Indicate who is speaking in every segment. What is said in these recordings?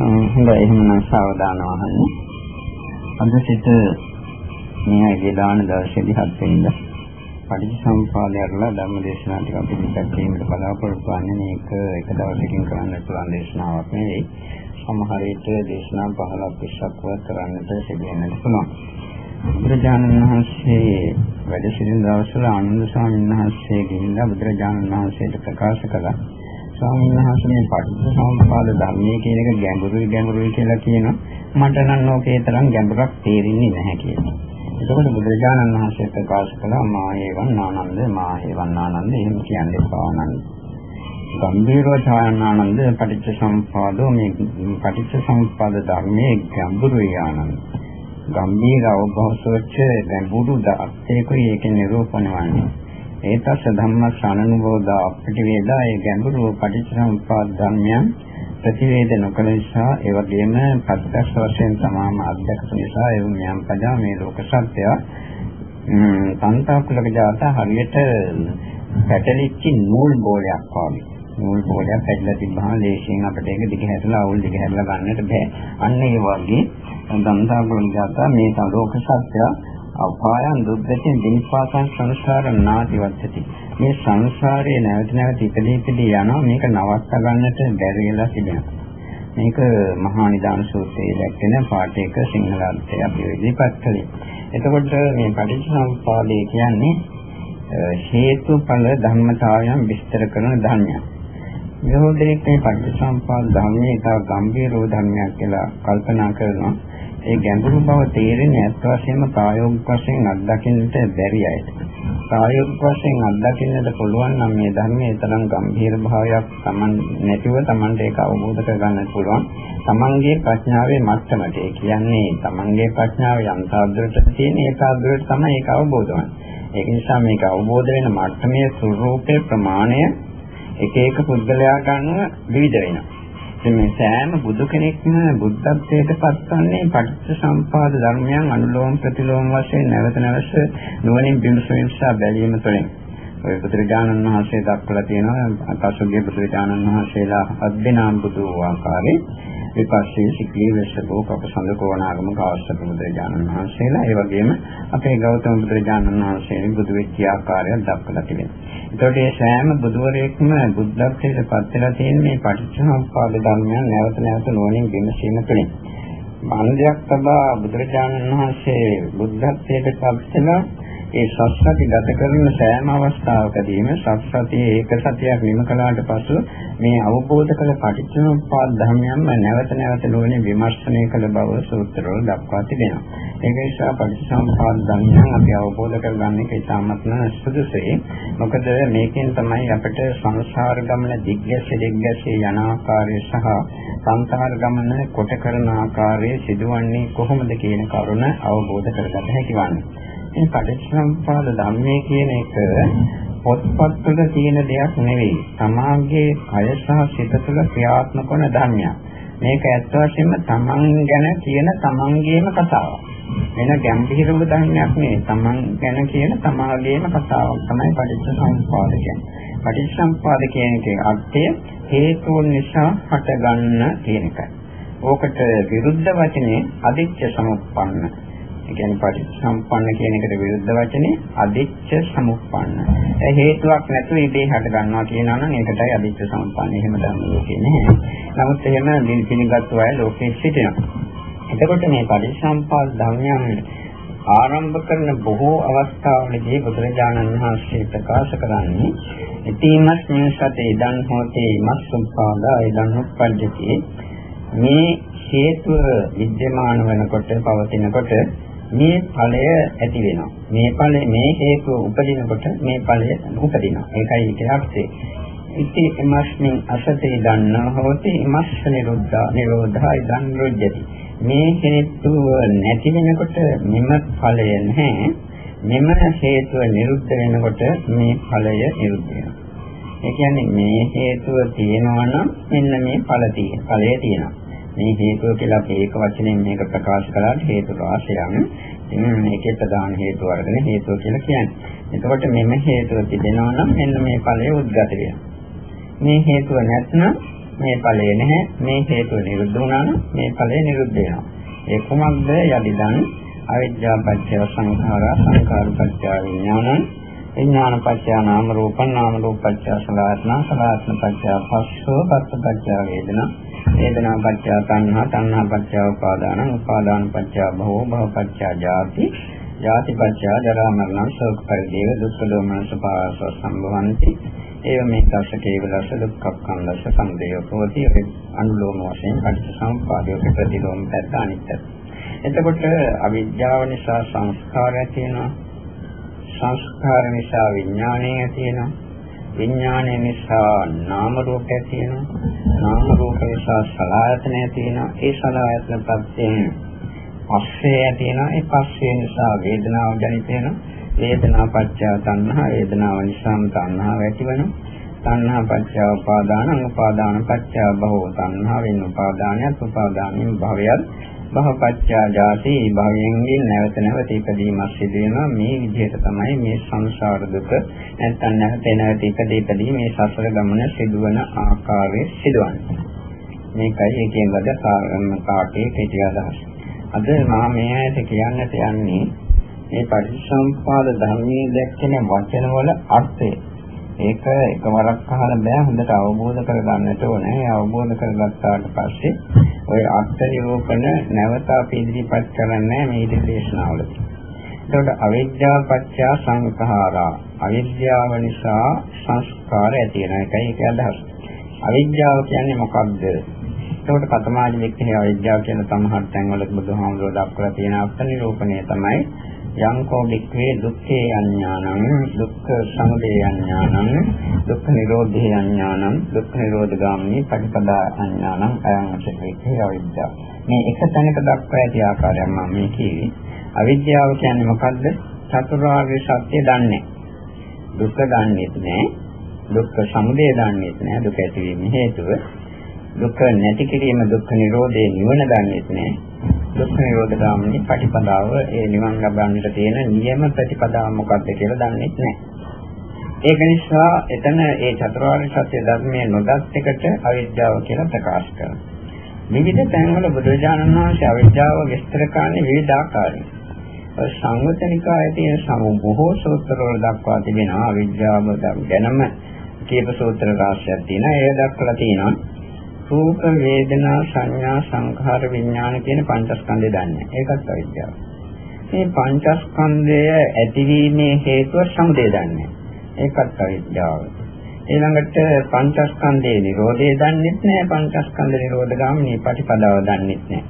Speaker 1: හොඳයි එහෙනම් සාවධානව අහන්න. අද සිට මේ වේදාන දවසේදී හත් වෙනිදා පටිච්චසමුපාදයලා ධර්ම දේශනා ටික අපි පැත්තීමට බලාපොරොත්තු වෙන්නේ මේක එක දවසකින් කරන්න පුළුවන් දේශනාවක් නෙවෙයි. සමහර විට දේශනා 15ක් 20ක් වත් කරන්නට සිදු වෙන්නත් පුළුවන්. බුදුරජාණන් වහන්සේ වැඩ සිටින දවස්වල ආනන්ද ස්වාමීන් වහන්සේ ගිහිල්ලා බුදුරජාණන් වහන්සේට ප්‍රකාශ කළා ස්වාමීන් වහන්සේ මේ පටිච්චසමුප්පාද ධර්මයේ කියන එක ගැඹුරුයි ගැඹුරුයි කියලා කියනවා. මට නම් ඕකේ තරම් ගැඹුරක් තේරෙන්නේ නැහැ කියලා. එතකොට බුදුරජාණන් වහන්සේ ප්‍රකාශ කළා මාහේවන් ආනන්ද මාහේවන් ආනන්ද එහෙම කියන්නේ පානන්ද. ගම්භීරව ඡායනානන්ද පටිච්චසමුප්පාදෝ මේ පටිච්චසමුප්පාද ධර්මයේ ගැඹුරුයි ආනන්ද. ගම්භීර අවබෝධසොච්ච ගැඹුරු දාර්ශනිකයි ඒක නිරූපණය වන්නේ. ඒතස ධම්මස් අනනුබෝධා ප්‍රතිවේදා ඒ ගැඹුරු පටිච්චසමුප්පාද ධර්මයන් ප්‍රතිවේද නොකළ නිසා ඒ වගේම ප්‍රත්‍යක්ෂ වශයෙන් තමාම අධ්‍යක්ෂ නිසා ඒ මෙයන් පදා මේ ලෝක සත්‍ය සංතාකුලක ජාත හරියට පැටලිච්ච නූල් බෝලයක් වගේ. නූල් බෝලයක් පැටලලා තිබ්බහම ලේසියෙන් අපිට ඒක දිග හැදලා අවුල් දිග හැදලා ගන්නට බෑ. අන්න ඒ වගේ සංතාකුලක ජාත මේ ලෝක සත්‍ය අපායන් දුක්ගතින් දිනපාසං සංසාර නාතිවත්තති. මේ සංසාරයේ නැවත නැවත ඉපදී ඉපදී යනවා මේක නවත්ත ගන්නට බැරි වෙලා තිබෙනවා. මේක මහා නිදාන සූත්‍රයේ දැක්වෙන පාඨයක සිංහල අර්ථය අපි ඉදිරිපත් කළේ. එතකොට මේ පටිච්චසමුප්පාදය කියන්නේ හේතුඵල ධර්මතාවයන් විස්තර කරන ධර්මයක්. විරෝධයෙන් මේ පටිච්චසමුප්පාද ධර්මයේ එක ගම්භීර ධර්මයක් කියලා කල්පනා කරනවා. ඒ ගැඹුරු බව තේරෙන්නේ අත් වශයෙන්ම ප්‍රායෝගික වශයෙන් අත්දකින්නට බැරි අයට. ප්‍රායෝගික වශයෙන් අත්දකින්නට පුළුවන් නම් මේ ධර්මයේ තරම් ගැඹීර භාවයක් Taman නැතිව Tamanට ඒක අවබෝධ කරගන්නත් පුළුවන්. Tamanගේ ප්‍රඥාවේ මට්ටමට. ඒ කියන්නේ Tamanගේ ප්‍රඥාව යම් තාද්දරට තියෙන ඒ තාද්දරට තමයි ඒක අවබෝධ වන්නේ. ඒක නිසා මේක අවබෝධ වෙන මට්ටමේ ස්වરૂපේ ප්‍රමාණය එක එක පුද්ගලයා ගන්න විවිධ වෙනවා. මේ සෑම බුදු කෙනෙක්ම බුද්ධත්වයට පත්වන්නේ පටිච්චසම්පාද ධර්මයන් අනුලෝම ප්‍රතිලෝම වශයෙන් නැවත නැවත නුවණින් විමසීම සහ බැලීම තුළින්. ඔය බුදුරජාණන් වහන්සේ දක්වලා තියෙනවා පසුගිය බුදුරජාණන් වහන්සේලා හත් දෙනා බුදු ආකාරයේ විපස්සී සික්ලී වෙස්සබෝ කපසඳ කෝණාගම කාශ්‍යප බුදුරජාණන් වහන්සේලා ඒ වගේම අපේ ගෞතම බුදුරජාණන් වහන්සේ බුදු වෙච්ච ආකාරය දක්වලා තිබෙනවා. ඒතකොට මේ සෑම බුදුවරයෙක්ම බුද්ධත්වයට පත් වෙලා තියෙන මේ පටිච්චසමුප්පාද ධර්මයන් නැවත නැවත නොනින් විමසීම තුළින්. මන්දයක් තබා බුදුරජාණන් වහන්සේ බුද්ධත්වයට පත් වෙලා ඒ සත්‍යති ගත කරන සෑම අවස්ථාවකදීම සත්‍යතියේ ඒක සත්‍යයක් නිම කළාට පසු මේ අවබෝධ කළ පටිච්චසමුප්පාද ධර්මයන්ම නැවත නැවත නොවන විමර්ශනය කළ බව සූත්‍රවල දක්වා තිබෙනවා. ඒක නිසා පටිච්චසමුප්පාද ධර්මයන් අපි අවබෝධ කරගන්න එක ඉතාමත්ම සුදුසුයි. මොකද මේකෙන් තමයි අපිට සංසාර ගමන දිග්ගැසෙ දිග්ගැසෙ යන ආකාරය සහ සංසාර ගමන කොට කරන ආකාරය සිදුවන්නේ කොහොමද කියන කරුණ අවබෝධ කරගන්න හැකි වන්නේ. මේ පටිච්චසමුප්පාද ධර්මයේ කියන එක පොත්පත්වල තියෙන දෙයක් නෙවෙයි. තමාගේ කය සහ සිත තුළ ක්‍රියාත්මක වන ධර්මයක්. මේක ඇත්ත වශයෙන්ම තමන් ගැන කියන තමන්ගේම කතාවක්. වෙන ගැඹිරව ධර්මයක් නෙවෙයි. තමන් ගැන කියන තමාගේම කතාවක් තමයි පටිච්චසමුප්පාද කියන්නේ. පටිච්චසමුප්පාද කියන එකේ අර්ථය හේතුන් නිසා හටගන්න කියන එකයි. ඕකට විරුද්ධ වචනේ අදිච්ච සමුප්පන්න ඒ කියන්නේ පටිච්චසම්පන්න කියන එකට විරුද්ධ වචනේ අදිච්ච සමුප්පන්න. ඒ හේතුවක් නැතුව ඉබේ හට ගන්නවා කියනවා නම් ඒකටයි අදිච්ච සම්පන්න. එහෙම ධර්ම ලෝකේ නැහැ. නමුත් එහෙම පිළිගත්තු අය ලෝකේ සිටිනවා. එතකොට මේ පටිච්චසම්පාද ධර්මයන් ආරම්භ කරන බොහෝ අවස්ථාවලදී බුදුරජාණන් වහන්සේ ප්‍රකාශ කරන්නේ ඉතිමස් නිසතේ ඉදන් හෝතේ මස්සුපාදා ඉදන් උප්පජ්ජති මේ හේතුව විද්‍යමාන වෙනකොට පවතිනකොට මේ ඵලය ඇති වෙනවා. මේ ඵලය මේ හේතුව උපදිනකොට මේ ඵලය උපදිනවා. ඒකයි ඒකේ අර්ථය. ඉති එමස්මින් අසතේ දන්නා හොති ඉමස්ස නිරුද්ධා නිරෝධා ඉදන් රුජ්ජති. මේ හේතුව නැති වෙනකොට මෙම ඵලය නැහැ. මෙම හේතුව නිරුද්ධ වෙනකොට මේ ඵලය නිරුද්ධ වෙනවා. ඒ කියන්නේ මේ හේතුව තියෙනවා නම් මෙන්න මේ ඵල තියෙන ඵලය තියෙනවා. මේ හේතුව කියලා අපි ඒක වචනෙන් මේක ප්‍රකාශ කළාට හේතු රාශියක්. ඉතින් මේකේ ප්‍රධාන හේතුව අරගෙන හේතුව කියලා කියන්නේ. එතකොට මෙන්න හේතුව තිබෙනවා නම් මෙන්න මේ ඵලය උද්ගත වෙනවා. මේ හේතුව නැත්නම් මේ ඵලය නැහැ. මේ හේතුව නිරුද්ධ වුණා නම් මේ ඵලය නිරුද්ධ වෙනවා. ඒ කුමක්ද යදිදන් අවිද්‍යා පත්‍ය සංඛාරා සංඛාර පත්‍ය විඥානං විඥාන පත්‍ය නාම රූපං නාම රූප පත්‍ය සලආත්ම සලආත්ම පත්‍ය පස්සෝ පස්ස පත්‍ය වේදනා වේදනා පත්‍ය තණ්හා තණ්හා පත්‍ය උපාදාන උපාදාන පත්‍ය භවෝ භව පත්‍ය ජාති ජාති පත්‍ය ජරා මරණ ශෝක පරිදේව දුක්ඛ දෝමන සපාස සම්භවಂತಿ ඒව මේ දස කේවලස දුක්ඛක්ඛන්දස සම්දේයෝපෝති අනුලෝම වශයෙන් පටිච්චසමුප්පාදයේ ප්‍රතිලෝම පැත්ත අනිත්‍ය. එතකොට අවිද්‍යාව නිසා සංස්කාරය තියෙනවා සංස්කාර නිසා විඥානය තියෙනවා. විඥානය නිසා නාම රූපය තියෙනවා. නාම රූප නිසා සලආයතනය තියෙනවා. ඒ සලආයතන පස්යෙන් පස්සේ තියෙනවා. ඒ පස්සේ නිසා වේදනාව ජනිත වෙනවා. වේදනා පත්‍ය තණ්හා වේදනාව නිසාම තණ්හාව ඇති වෙනවා. තණ්හා පත්‍ය උපාදාන උපාදාන පත්‍ය භව තණ්හාවෙන් උපාදානයත් උපාදානෙන් භවයත් භවපච්චා ජාති භවයෙන්ගෙන් නැවත නැවත ඉපදීමක් සිදු වෙනවා. මේ විදිහට තමයි මේ සංසාර දුක නැත්නම් නැවත නැවත ඉපදී ඉපදී මේ සසර ගමන සිදුවන ආකාරය සිදුවන්නේ. මේකයි එකෙන් වද කාටේ කෙටි අදහස. අද මා මේ ඇයට කියන්නට යන්නේ මේ පටිච්චසමුපාද ධර්මයේ දැක්කෙන වචනවල අර්ථය. ඒක එකවරක් අහලා බෑ. හොඳට අවබෝධ කරගන්නට ඕනේ. අවබෝධ කරගත්තාට පස්සේ ওই අර්ථ නිරූපණ නැවත අපි ඉදිරිපත් කරන්නේ මේ දේශනාවලදී. එතකොට අවිද්‍යාව පත්‍ය සංඛාරා. අවිද්‍යාව නිසා සංස්කාර ඇති වෙන එකයි ඒක අදහස්. අවිද්‍යාව කියන්නේ මොකක්ද? එතකොට කතමාජ වික්‍රේ අවිද්‍යාව කියන සමහර තැන්වල බුදුහාමුදුරුවෝ දක්වලා තියෙන අර්ථ නිරූපණය තමයි යංකෝ වික්‍රේ දුක්ඛේ අඥානං දුක්ඛ සමුදය අඥානං දුක්ඛ නිරෝධේ අඥානං දුක්ඛ නිරෝධ ගාමිනී පටිපදා අඥානං අයං අචේතේ අවිද්‍යාව මේ එක තැනක දක්වා ඇති ආකාරයක් මම මේ කිව්වේ. අවිද්‍යාව කියන්නේ මොකද්ද? චතුරාර්ය සත්‍ය දන්නේ. දුක්ඛ දන්නේත් නෑ. දුක්ඛ සමුදය දන්නේත් නෑ. දුක ඇතිවීම හේතුව. දුක නැති කිරීම දුක්ඛ නිරෝධේ නිවන දන්නේත් නෑ. දුක්ඛ නිරෝධ ගාමිනී ප්‍රතිපදාව ඒ නිවන් ලබන්නට තියෙන නියම ප්‍රතිපදාව මොකක්ද කියලා දන්නේ නැහැ. ඒක නිසා එතන ඒ චතුරාර්ය සත්‍ය ධර්මයේ නොදත් එකට අවිද්‍යාව කියලා ප්‍රකාශ කරනවා. විවිධ තැන්වල බුදුරජාණන් වහන්සේ අවිද්‍යාව විස්තර කරන්නේ විවිධ ආකාරයෙන්. සංවතනිකායේ තියෙන සමු බොහෝ සූත්‍රවල දක්වා තිබෙනවා අවිද්‍යාව ගැනම කීප සූත්‍ර රාශියක් තියෙනවා. ඒ දක්වලා තියෙනවා රූප වේදනා සංඥා සංඛාර විඥාන කියන පංචස්කන්ධය දන්නේ. ඒකත් අවිද්‍යාව. මේ පංචස්කන්ධය ඇතිවීමේ හේතුව සමුදය දන්නේ. ඒකත් අවිද්‍යාව. ඊළඟට පංචස්කන්ධයේ නිරෝධය දන්නෙත් නෑ පංචස්කන්ධ නිරෝධ ගාමිනී ප්‍රතිපදාව දන්නෙත් නෑ.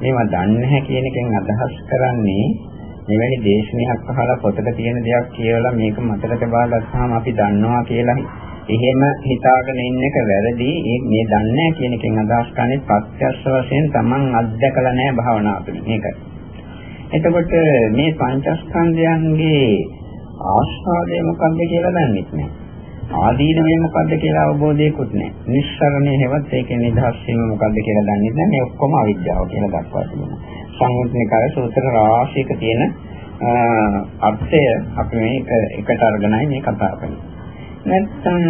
Speaker 1: මේවා දන්නේ නැහැ කියන එකෙන් අදහස් කරන්නේ මෙවැනි දේශනයක් අහලා පොතක තියෙන දෙයක් කියලා මේක මතක තබා ගත්තාම අපි දන්නවා කියලා එහෙම හිතාගෙන ඉන්න එක වැරදි. මේ දන්නේ කියන එකෙන් අදහස් කරන්නේ ප්‍රත්‍යක්ෂ වශයෙන් Taman අත්දකලා නැහැ භාවනා තුළින්. මේකයි. එතකොට මේ පංචස්කන්ධයන්ගේ ආස්වාදය මොකක්ද කියලා දන්නේ නැහැ. ආදීනවේ මොකද්ද කියලා අවබෝධයකුත් නැහැ. නිස්සරණේ හෙවත් ඒකේ නිදහස් වීම මොකද්ද කියලා දන්නේ නැහැ. මේ ඔක්කොම අවිද්‍යාව කියලා දක්වා තිබෙනවා. සංයුත්නිකාය සූත්‍ර රාශියක තියෙන අර්ථය අපි මේ එකට අරගෙනයි මේ කතා කරන්නේ. නැත්නම්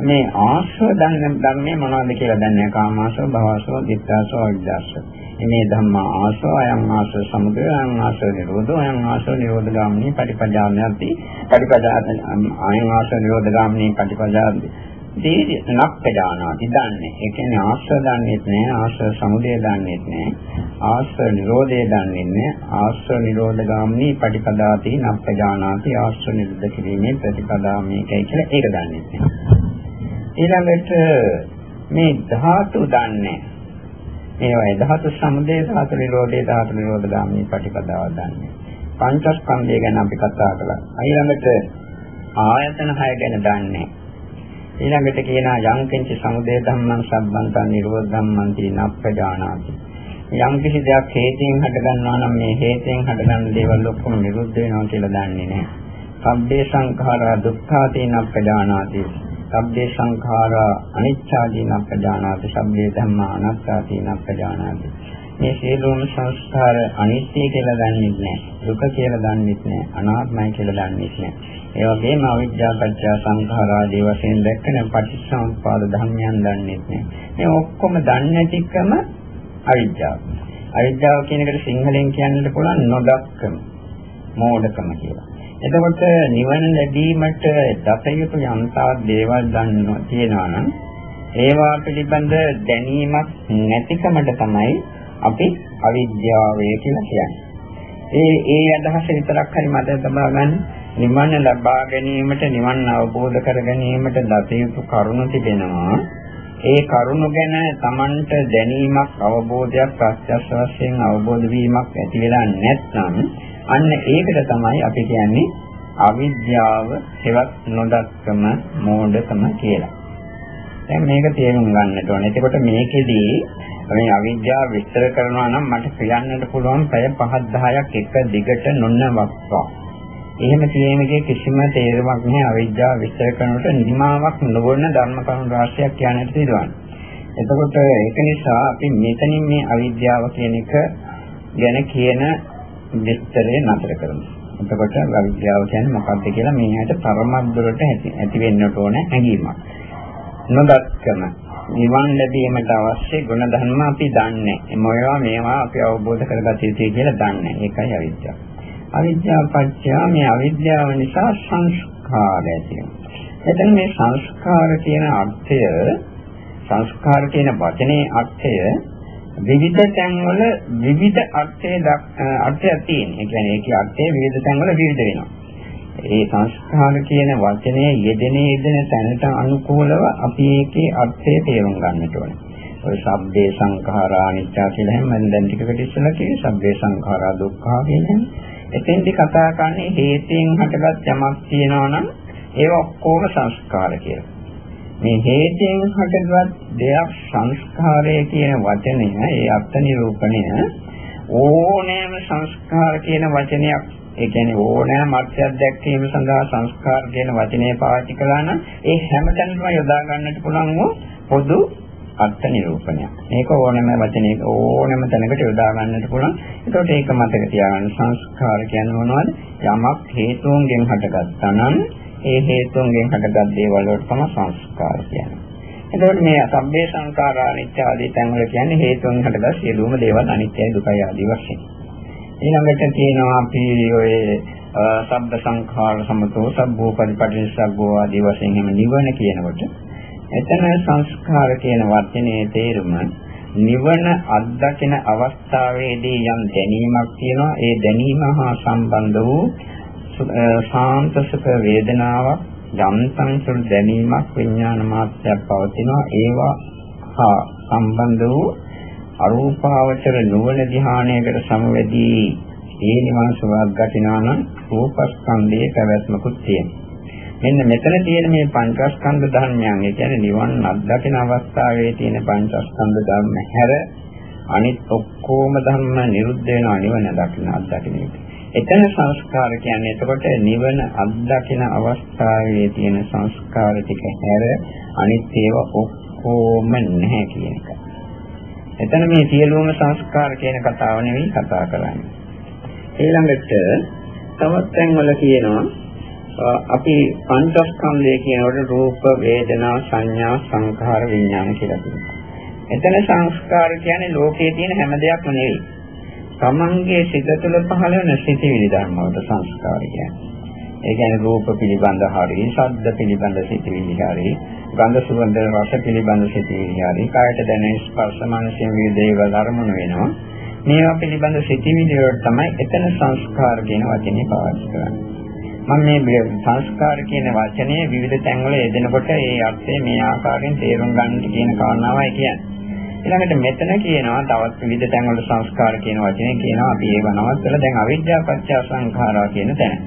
Speaker 1: මේ ආශ්‍රව දන්න ධර්මයේ මොනවද කියලා දන්නේ? කාමාශ්‍රව භවශ්‍රව දිත්තාශ්‍රව අවිද්‍යාශ්‍රව. මේ ධම්මා ආශ්‍රව අයං ආශ්‍රව සමුදය අයං ආශ්‍රව නිරෝධෝ අයං ආශ්‍රව නිරෝධ ගාමිනී පටිපදාඥාති පටිපදාත අයං ආශ්‍රව නිරෝධ ගාමිනී පටිපදාති දී නක්කදානාති දන්නේ. ඒ කියන්නේ ආශ්‍රව දන්නේත් නෑ ආශ්‍රව සමුදය දන්නේත් නෑ ආශ්‍රව නිරෝධය දන්නේ නෑ ආශ්‍රව නිරෝධ ගාමිනී පටිපදාති නක්කදානාති ආශ්‍රව නිරුද්ධ කිරීමේ ප්‍රතිපදා මේකයි කියලා ඒක දන්නේ නෑ. ඊළඟට මේ ධාතු දන්නේ මේවයි ධාතු සමුදය ධාතු නිරෝධය ධාතු නිරෝධ ගාමිනී පටිපදාව දන්නේ. පංචස්කන්ධය ගැන අපි කතා කළා. ඊළඟට ආයතන 6 ගැන දන්නේ ඊළඟට කියනවා යං කිංච සමුදය ධම්මං සම්බන්තං නිරෝධ ධම්මං තීනප්පජානාති. යම් කිසි දෙයක් හේතෙන් හටගන්නවා නම් මේ හේතෙන් හටගන්න දේවල් ඔක්කොම නිරුද්ධ වෙනවා කියලා දන්නේ නැහැ. සබ්බේ සංඛාරා දුක්ඛා තීනප්පජානාති. සබ්බේ සංඛාරා අනිච්චා තීනප්පජානාති. සබ්බේ ධම්මා අනාත්තා තීනප්පජානාති. මේ සියලුම සංස්කාර අනිත්‍ය කියලා දන්නේ නැහැ. දුක කියලා දන්නේ නැහැ. අනාත්මයි කියලා දන්නේ නැහැ. ඒ වගේම අවිද්‍යාව පත්‍ය සංඛාරාදී වශයෙන් දැක්කන පටිච්චසමුප්පාද ධර්මයන් දන්නේ නැහැ. මේ ඔක්කොම දන්නේ නැතිකම අවිද්‍යාව. අවිද්‍යාව කියන එකට සිංහලෙන් කියන්නට පුළුවන් නොදක්කම, මෝඩකම කියලා. එතකොට නිවන ලැබීමට දතයුතු යම්තා දේවල් දන්නවා තියෙනවා නම් ඒවා පිළිබඳ දැනීමක් නැතිකමට තමයි අපි අවිද්‍යාවය කියලා කියන්නේ. ඒ ඒ අදහස විතරක් හරි මතක තබා ගන්න. නිවන ලබා ගැනීමට නිවන් අවබෝධ කර ගැනීමට දත යුතු කරුණු තිබෙනවා. ඒ කරුණු ගැන Tamanට දැනීමක් අවබෝධයක් ප්‍රත්‍යක්ෂ වශයෙන් අවබෝධ වීමක් ඇති වෙලා නැත්නම් අන්න ඒකට තමයි අපි කියන්නේ අවිද්‍යාව හෙවත් නොදක්කම මෝඩකම කියලා. දැන් මේක තේරුම් ගන්නට ඕනේ. එතකොට මේකෙදී මේ අවිද්‍යාව විස්තර කරනවා නම් මට කියන්නට පුළුවන් පැය 5 10ක් එක දිගට නොනවත්වා. එහෙම කියනකේ කිසිම තේරුමක් නැහැ අවිද්‍යාව විස්තර කරනකොට නිමාවක් නොවන ධර්ම කරුණු රාශියක් කියන්නට තියෙනවා. එතකොට ඒක නිසා අපි මෙතනින් මේ අවිද්‍යාව කියන එක ගැන කියන විස්තරය නතර කරමු. එතකොට අවිද්‍යාව කියන්නේ මොකක්ද කියලා මේ හැට පරමද්දරට ඇති වෙන්නට ඕන හැඟීමක්. නොදත්කම නිවන් ලැබීමට අවශ්‍ය ගුණ ධර්ම අපි දන්නේ. මොනවා මේවා අපි අවබෝධ කරගත යුතුයි කියලා දන්නේ. ඒකයි අවිද්‍යාව. අවිද්‍යාව පත්‍ය මේ අවිද්‍යාව නිසා සංස්කාර ඇති එතන මේ සංස්කාර කියන අර්ථය සංස්කාර කියන වචනේ අර්ථය විවිධ තැන්වල විවිධ අර්ථය අර්ථයක් තියෙන. ඒ කියන්නේ ඒකේ අර්ථය විවිධ තැන්වල විවිධ වෙනවා. ඒ සංස්කාර කියන වචනේ යෙදෙන යෙදෙන තැනට අනුකූලව අපි ඒකේ අර්ථය තේරුම් ගන්නට ඕනේ. ඔය සබ්බේ සංඛාරා අනිච්චා කියලා හැම දැන් ටිකකට ඉස්සෙල්ලා කියේ සබ්බේ සංඛාරා දුක්ඛා කියන්නේ. එතෙන්දි කතා කරන්නේ හේතයෙන් හටගත් යමක් තියෙනවා නම් ඒව ඔක්කොම සංස්කාර කියලා. මේ හේතයෙන් හටගත් දෙයක් සංස්කාරය කියන වචනය ඒ අර්ථ නිරූපණය ඕනෑම සංස්කාර කියන වචනයක් ඒ කියන්නේ ඕනෑම අර්ථයක් දැක්වීම සඳහා සංස්කාර කියන වචනය පාවිච්චි කළා නම් ඒ හැමතැනම යොදා ගන්නට පුළුවන් වූ පොදු අර්ථ නිරූපණයක්. මේක ඕනෑම වචනයක ඕනෑම තැනකට යොදා ගන්නට පුළුවන්. ඒකට ඒක මතක තියාගන්න සංස්කාර කියන්නේ මොනවද? යමක් හේතුන්ගෙන් හටගත්තා නම් ඒ හේතුන්ගෙන් හටගත් දේවල් වලට තමයි සංස්කාර කියන්නේ. එතකොට මේ සබ්බේ සංඛාරා අනිත්‍ය ආදී තැන්වල කියන්නේ හේතුන් හටගත් සියලුම දේවල් අනිත්‍යයි දුකයි ආදී වශයෙන්. ඊළඟට තියෙනවා අපි ඔය සබ්බ සංඛාර සමතෝ සබ්බෝ පරිපටිසබ්බෝ ආදී වශයෙන් එහෙම නිවන කියනකොට එතන සංස්කාර කියන වචනේ තේරුම නිවන අත්දකින අවස්ථාවේදී යම් දැනීමක් තියෙනවා. ඒ දැනීම හා සම්බන්ධ වූ සාන්ත සුඛ වේදනාවක් යම්තම් සුළු දැනීමක් විඥාන මාත්‍රයක් පවතිනවා. ඒවා හා සම්බන්ධ වූ අරූපාවචර නුවණ ධ්‍යානයකට සමවැදී ඒ නිවන් සුවයක් ගතිනා නම් රූපස්කන්ධයේ පැවැත්මකුත් තියෙනවා. මෙන්න මෙතන තියෙන මේ පංචස්කන්ධ ධර්මයන් ඒ කියන්නේ නිවන් අත්දකින අවස්ථාවේ තියෙන පංචස්කන්ධ ධර්ම හැර අනිත් ඔක්කොම ධර්ම නිරුද්ධ වෙනවා නිවන දකින අත්දකින එක. එතන සංස්කාර කියන්නේ එතකොට නිවන අත්දකින අවස්ථාවේ තියෙන සංස්කාර ටික හැර අනිත් ඒවා ඔක්කොම නැහැ කියන එක. එතන මේ සියලුම සංස්කාර කියන කතාව නෙවෙයි කතා කරන්නේ. ඊළඟට තවත් තැන්වල කියනවා අපි පංචස්කන්ධය කියනකොට රූප, වේදනා, සංඥා, සංඛාර, විඥාන කියලා කියනවා. එතන සංස්කාර කියන්නේ ලෝකයේ තියෙන හැම දෙයක්ම නෙවෙයි. තමන්ගේ සිත තුළ පහළ වෙන සිතිවිලි ධර්ම වලට සංස්කාර කියන්නේ. ඒ කියන්නේ රූප පිළිබඳ හරි, ශබ්ද පිළිබඳ සිතිවිලි හරි, ගන්ධ සුවඳ රස පිළිබඳ සිතිවිලි හරි, කායට දැනෙන ස්පර්ශ මානසික විවිධ දේවල් අරමුණු වෙනවා. මේවා පිළිබඳ සිතිවිලි වලට තමයි එතන සංස්කාර කියන වචනේ පාවිච්චි කරන්නේ. මම මේ සංස්කාර කියන වචනේ විවිධ තැන්වල යෙදෙනකොට ඒ අර්ථය මේ ආකාරයෙන් තේරුම් ගන්න කියන කාරණාවයි කියන්නේ. ඊළඟට මෙතන කියනවා තවත් විවිධ තැන්වල සංස්කාර කියන වචනේ කියනවා අපි ඒව නවත්තලා දැන් අවිද්‍යාව පත්‍ය සංඛාරා කියන තැන.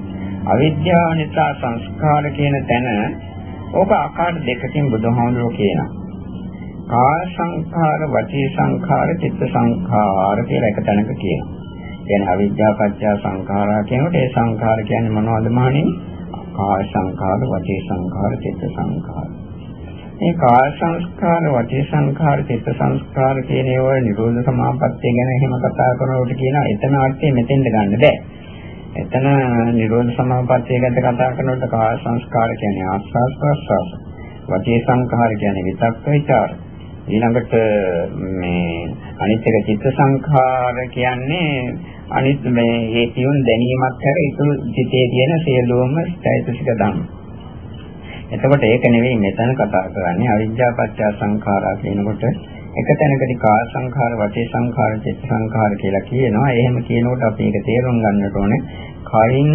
Speaker 1: අවිද්‍යාව නිසා සංස්කාර කියන තැන ඕක ආකාර දෙකකින් බුදුහාමුදුරුවෝ කියනවා. කාය සංඛාර, වචී සංඛාර, චිත්ත සංඛාර කියලා එක තැනක කියනවා. කියන්නේ අවිද්‍යාව පත්‍ය සංඛාරා කියනකොට ඒ සංඛාර කියන්නේ මොනවද මහණෙනි? කාය සංඛාර, වචී සංඛාර, චිත්ත සංඛාර. මේ කාය සංස්කාර, වචී සංඛාර, චිත්ත සංස්කාර කියන ඒවා නිරෝධ සමාපත්තිය ගැන එහෙම කතා කරනකොට කියනවා එතන අර්ථය මෙතෙන්ද ගන්න බෑ. එතන නිරෝධ සමාපත්තිය ගැන කතා කරනකොට කාය සංස්කාර කියන්නේ ආස්වාස් ප්‍රස්වාස. වාචී සංඛාර කියන්නේ විතක්ක ਵਿਚාර. ඊළඟට මේ අනිත් එක චිත්ත සංඛාර කියන්නේ අනිත් මේ හේතියුන් දැනීමක් කර ඉතුරු චිතේ තියෙන සියලුම চৈতසික ධර්ම. එතකොට ඒක නෙවෙයි මෙතන කතා කරන්නේ අවිද්‍යා පත්‍ය සංඛාරා කියනකොට එක තැනකදී කාය සංඛාර, වචේ සංඛාර, චිත්ත සංඛාර කියලා කියනවා. එහෙම කියනකොට අපි ඒක තේරුම් ගන්නට ඕනේ. කයින්,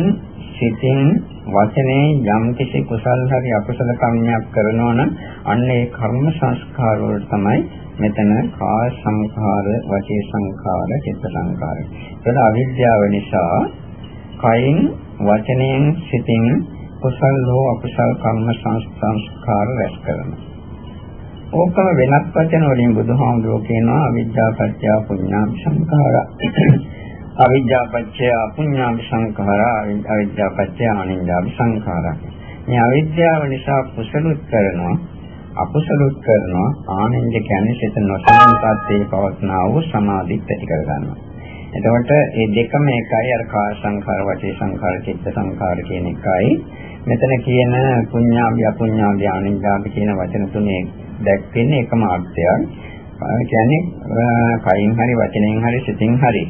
Speaker 1: සිතින්, වචනේ යම් කිසි කුසල් හරි අකුසල කර්මයක් කරනවා නම් අන්න ඒ කර්ම සංස්කාර වල තමයි මෙතන කාය සංඛාර, වචේ සංඛාර, චිත්ත සංඛාර. ඒක අවිද්‍යාව නිසා කයින්, වචනයෙන්, සිතින් කුසල් හෝ අකුසල් කර්ම සංස්කාර රැස් කරනවා. ඕකම වෙනත් වචන වලින් බුදුහාමුදුරුවෝ කියනවා අවිද්‍යා පත්‍ය පුඤ්ඤා සංඛාරා. අවිද්‍යා පත්‍ය පුඤ්ඤා සංඛාරා අවිද්‍යා පත්‍ය අනින්දා සංඛාරා. මේ අවිද්‍යාව නිසා කුසලුත් කරනවා අකුසලුත් කරනවා ආනන්ද කියන්නේ සිත නොසලින් තත්ත්වයේ පවත්නා වූ සමාධිත් ඇති කර ගන්නවා. එතකොට මේ දෙකම එකයි අර කාය සංඛාර වචේ සංඛාර චිත්ත සංඛාර කියන එකයි. මෙතන කියන පුඤ්ඤාභි අපුඤ්ඤාභි ආනින්දාභි කියන වචන තුනේ දැක්වෙන්නේ එකම අර්ථයක්. ඒ කියන්නේ කයින් හරි වචනෙන් හරි සිතින් හරි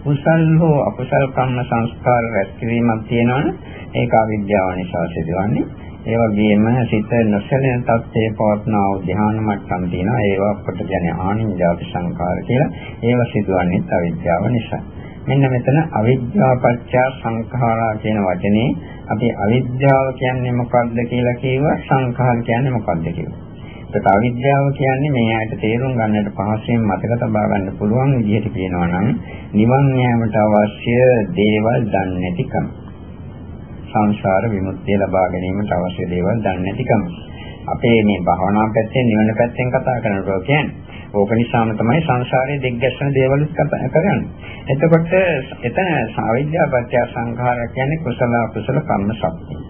Speaker 1: කුසල් හෝ අකුසල් කම්ම සංස්කාර රැස් කිරීමක් තියෙනවනේ ඒක අවිද්‍යාව නිසා සිදුවන්නේ. ඒ වගේම සිත නොසැලෙන තත්ත්වයේ පවත්නා වූ ධ්‍යාන මට්ටම් තියෙනවා. ඒවා අපට කියන්නේ ආනින්ජාති සංකාර කියලා. ඒව සිදුවන්නේ අවිද්‍යාව නිසා. මෙන්න මෙතන අවිද්‍යාව පත්‍ය සංඛාරා කියන වචනේ අපි අවිද්‍යාව කියන්නේ මොකක්ද කියලා කියවා සංඛාර කියන්නේ මොකක්ද කියලා. ඒත් අවිද්‍යාව කියන්නේ මේ ඇයට තේරුම් ගන්නට පහසුවෙන් මතක තබා ගන්න පුළුවන් විදිහට කියනවා නම් නිවන් යාමට අවශ්‍ය දේවල් දන්නේ නැතිකම. සංසාර විමුක්තිය ලබා ගැනීමට අවශ්‍ය දේවල් දන්නේ නැතිකම. අපේ මේ භවනා පැත්තෙන් නිවන පැත්තෙන් කතා කරනකොට කියන්නේ ඕක නිසාම තමයි සංසාරයේ දෙග්ගැස්සන දේවල් කතා කරන්නේ. එතකොට එතන සාවිද්‍යා පත්‍ය සංඛාර කියන්නේ කුසල අකුසල කර්ම ශක්තිය.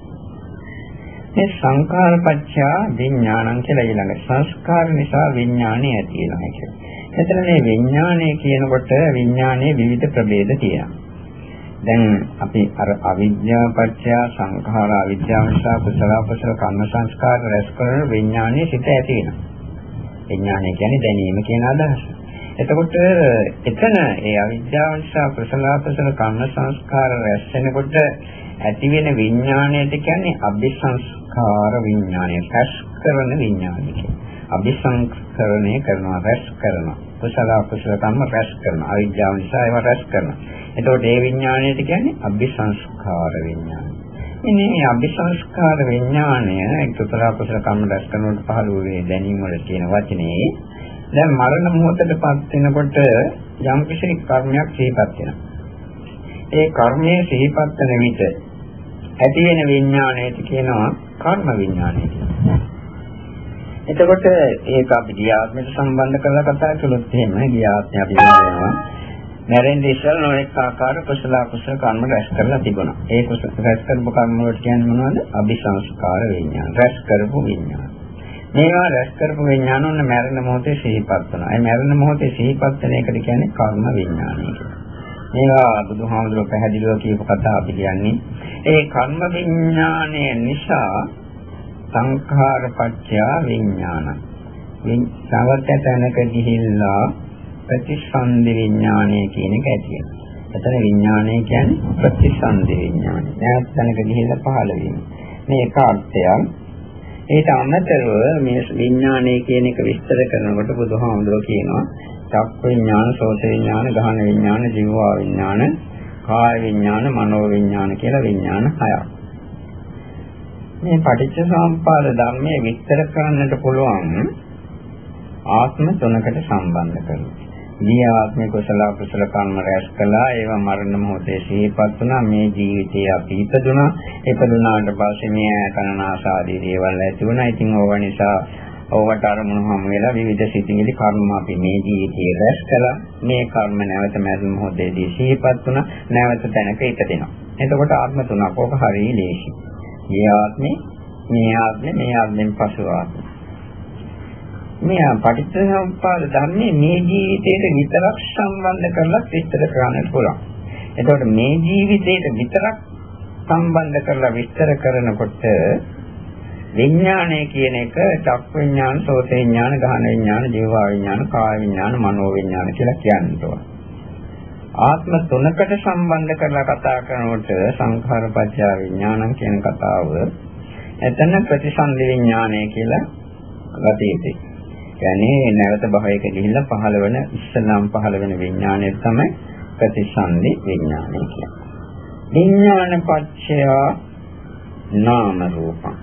Speaker 1: මේ සංඛාර පත්‍ය විඥානං කියලා ඊළඟ සංස්කාර නිසා විඥානය ඇති වෙනවා කියන්නේ. එතන මේ විඥානය කියනකොට විඥානයේ විවිධ ප්‍රභේද තියෙනවා. දැන් අපි අර අවිද්‍යා පත්‍ය සංඛාර අවිද්‍යාව නිසා කුසල අකුසල කර්ම සංස්කාර රැස් කරන විඥානයේ සිට ඇති වෙනවා. විඥානය කියන්නේ දැනීම කියන අදහස. එතකොට එතන ඒ අවිද්‍යාව නිසා කුසල අකුසල කර්ම සංස්කාර රැස් වෙනකොට ඇති වෙන විඥාණයට කියන්නේ අபிසංස්කාර විඥානය. රැස් කරන විඥානය කියන්නේ. අභිසංකරණය කරනවා රැස් කරනවා. කුසල අකුසල කම්ම රැස් කරනවා. අවිද්‍යාව නිසා ඒවා රැස් කරනවා. එතකොට ඒ විඥාණයට කියන්නේ අභිසංස්කාර විඥාන ඉන්නේ මේ අභිසංස්කාර විඥාණය කුසල අකුසල කම්ම රැස් කරනකොට පහළ වූ දැනීම වල තියෙන වචනේ. දැන් මරණ මොහොතටපත් වෙනකොට යම් කිසි කර්මයක් සිහිපත් වෙනවා. ඒ කර්මයේ සිහිපත් වෙන විට ඇති වෙන විඥාණයට කියනවා කර්ම විඥාණය කියලා. එතකොට ඒක අපි ගියාත්මයට සම්බන්ධ කරලා කතා කළොත් එහෙම ගියාත්මය අපි කියනවා මැරෙන්නේ ඉස්සෙල්ලා නොඑක ආකාර කුසල අකුසල කර්ම රැස් කරලා තිබුණා. ඒ කුසල රැස් කරපු කර්ම වලට කියන්නේ මොනවද? අபிසංස්කාර විඥාන. රැස් කරපු විඥාන. මේවා රැස් කරපු විඥාන උන්න මැරෙන මොහොතේ සිහිපත් වෙනවා. ඒ මැරෙන මොහොතේ සිහිපත් වෙන එකට කියන්නේ කර්ම විඥානය කියලා. මේවා බුදුහාමුදුරුවෝ පැහැදිලිව කියපු කතා අපි කියන්නේ. ඒ කර්ම විඥානය නිසා සංඛාරපච්චය විඥානයි. විඤ්ඤාණය තැනක ගිහිල්ලා ප්‍රතිසන්දි විඥානය කියන එක ඇති වෙනවා. එතන විඥානය කියන්නේ ප්‍රතිසන්දි විඥානය. නැත් තැනක ගිහිල්ලා පහළ වීම. මේ එක අර්ථයක්. ඒට අමතරව මේ විඥානය කියන එක විස්තර කරනකොට බුදුහාමුදුරුවෝ කියනවා චක්ක විඥාන, සෝත විඥාන, ගහන විඥාන, ජීවා විඥාන, කාය විඥාන, මනෝ විඥාන කියලා විඥාන හයක්. මේ පටිච්ච සමුප්පාද ධර්මයේ විස්තර කරන්නට පුළුවන් ආත්ම තුනකට සම්බන්ධ කරනවා. මේ ආත්මේ කුසල කුසල කර්ම රැස් කළා ඒවා මරණ මොහොතේ සිහිපත් වුණා මේ ජීවිතේ අපි ඉපදුණා. ඉපදුනාට පස්සේ මේ කනනාස ආදී දේවල් ඇති වුණා. ඉතින් ඕව නිසා ඕවට අරමුණු හැම වෙලා විවිධ සිතිවිලි කර්ම අපි මේ ජීවිතේ රැස් කළා. මේ කර්ම නැවත මරණ මොහොතේදී සිහිපත් වුණා. නැවත තැනක ඉපදෙනවා. එතකොට ආත්ම තුනක් ඕක හරිය ලේසි මේ ආත්මේ මේ ආත්මේ මේ ආත්මෙන් පසු ආත්මේ මේ පටිච්චසමුප්පාද ධර්මයේ මේ ජීවිතයට විතරක් සම්බන්ධ කරලා විස්තර කරන්නට පුළුවන්. එතකොට මේ ජීවිතේට විතරක් සම්බන්ධ කරලා විස්තර කරනකොට විඥානය කියන එක චක් විඥාන, සෝත විඥාන, ගහන විඥාන, ජීව විඥාන, කාය විඥාන, මනෝ විඥාන කියලා කියනවා. ආත්ම තුනකට සම්බන්ධ කරලා කතා කරනකොට සංඛාරපත්‍ය විඥානං කියන කතාව එතන ප්‍රතිසන්දි විඥානය කියලා ගතියදී. කියන්නේ නැවත භවයක ගිහිල්ලා පහළ වෙන ඉස්සනම් පහළ වෙන විඥානය තමයි ප්‍රතිසන්දි විඥානය කියන්නේ. විඥානපත්‍ය නාම රූපං.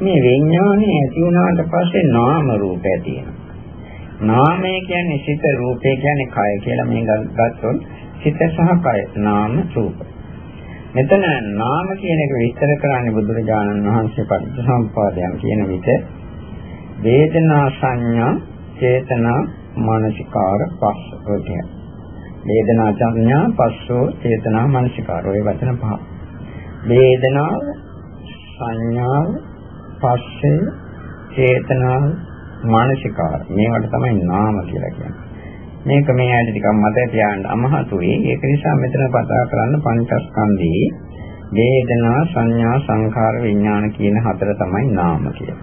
Speaker 1: මේ විඥානය ඇති වුණාට පස්සේ නාම රූප ඇති වෙනවා. නාමය කියන්නේ සිත රූපය කියන්නේ කය කියලා මේ ගත්තොත් සිත සහ කය නාම රූප. මෙතන නාම කියන එක විස්තර කරන්නේ බුදුරජාණන් වහන්සේ පටිච්චසමුප්පාදයන් කියන විට වේදනා සංඥා චේතනා මානසිකාර පස්ස ඔය වේදනා සංඥා පස්සෝ චේතනා මානසිකාර ඔය වචන පහ. වේදනාව සංඥාව පස්සේ චේතනාව මානසිකාර මේවට තමයි නාම කියලා කියන්නේ. මේක මේ ඇයිද ටිකක් මතක තියාගන්න අමහතුයි. ඒක නිසා මෙතන කතා කරන්න පංචස්කන්ධී වේදනා සංඥා සංඛාර විඥාන කියන හතර තමයි නාම කියලා.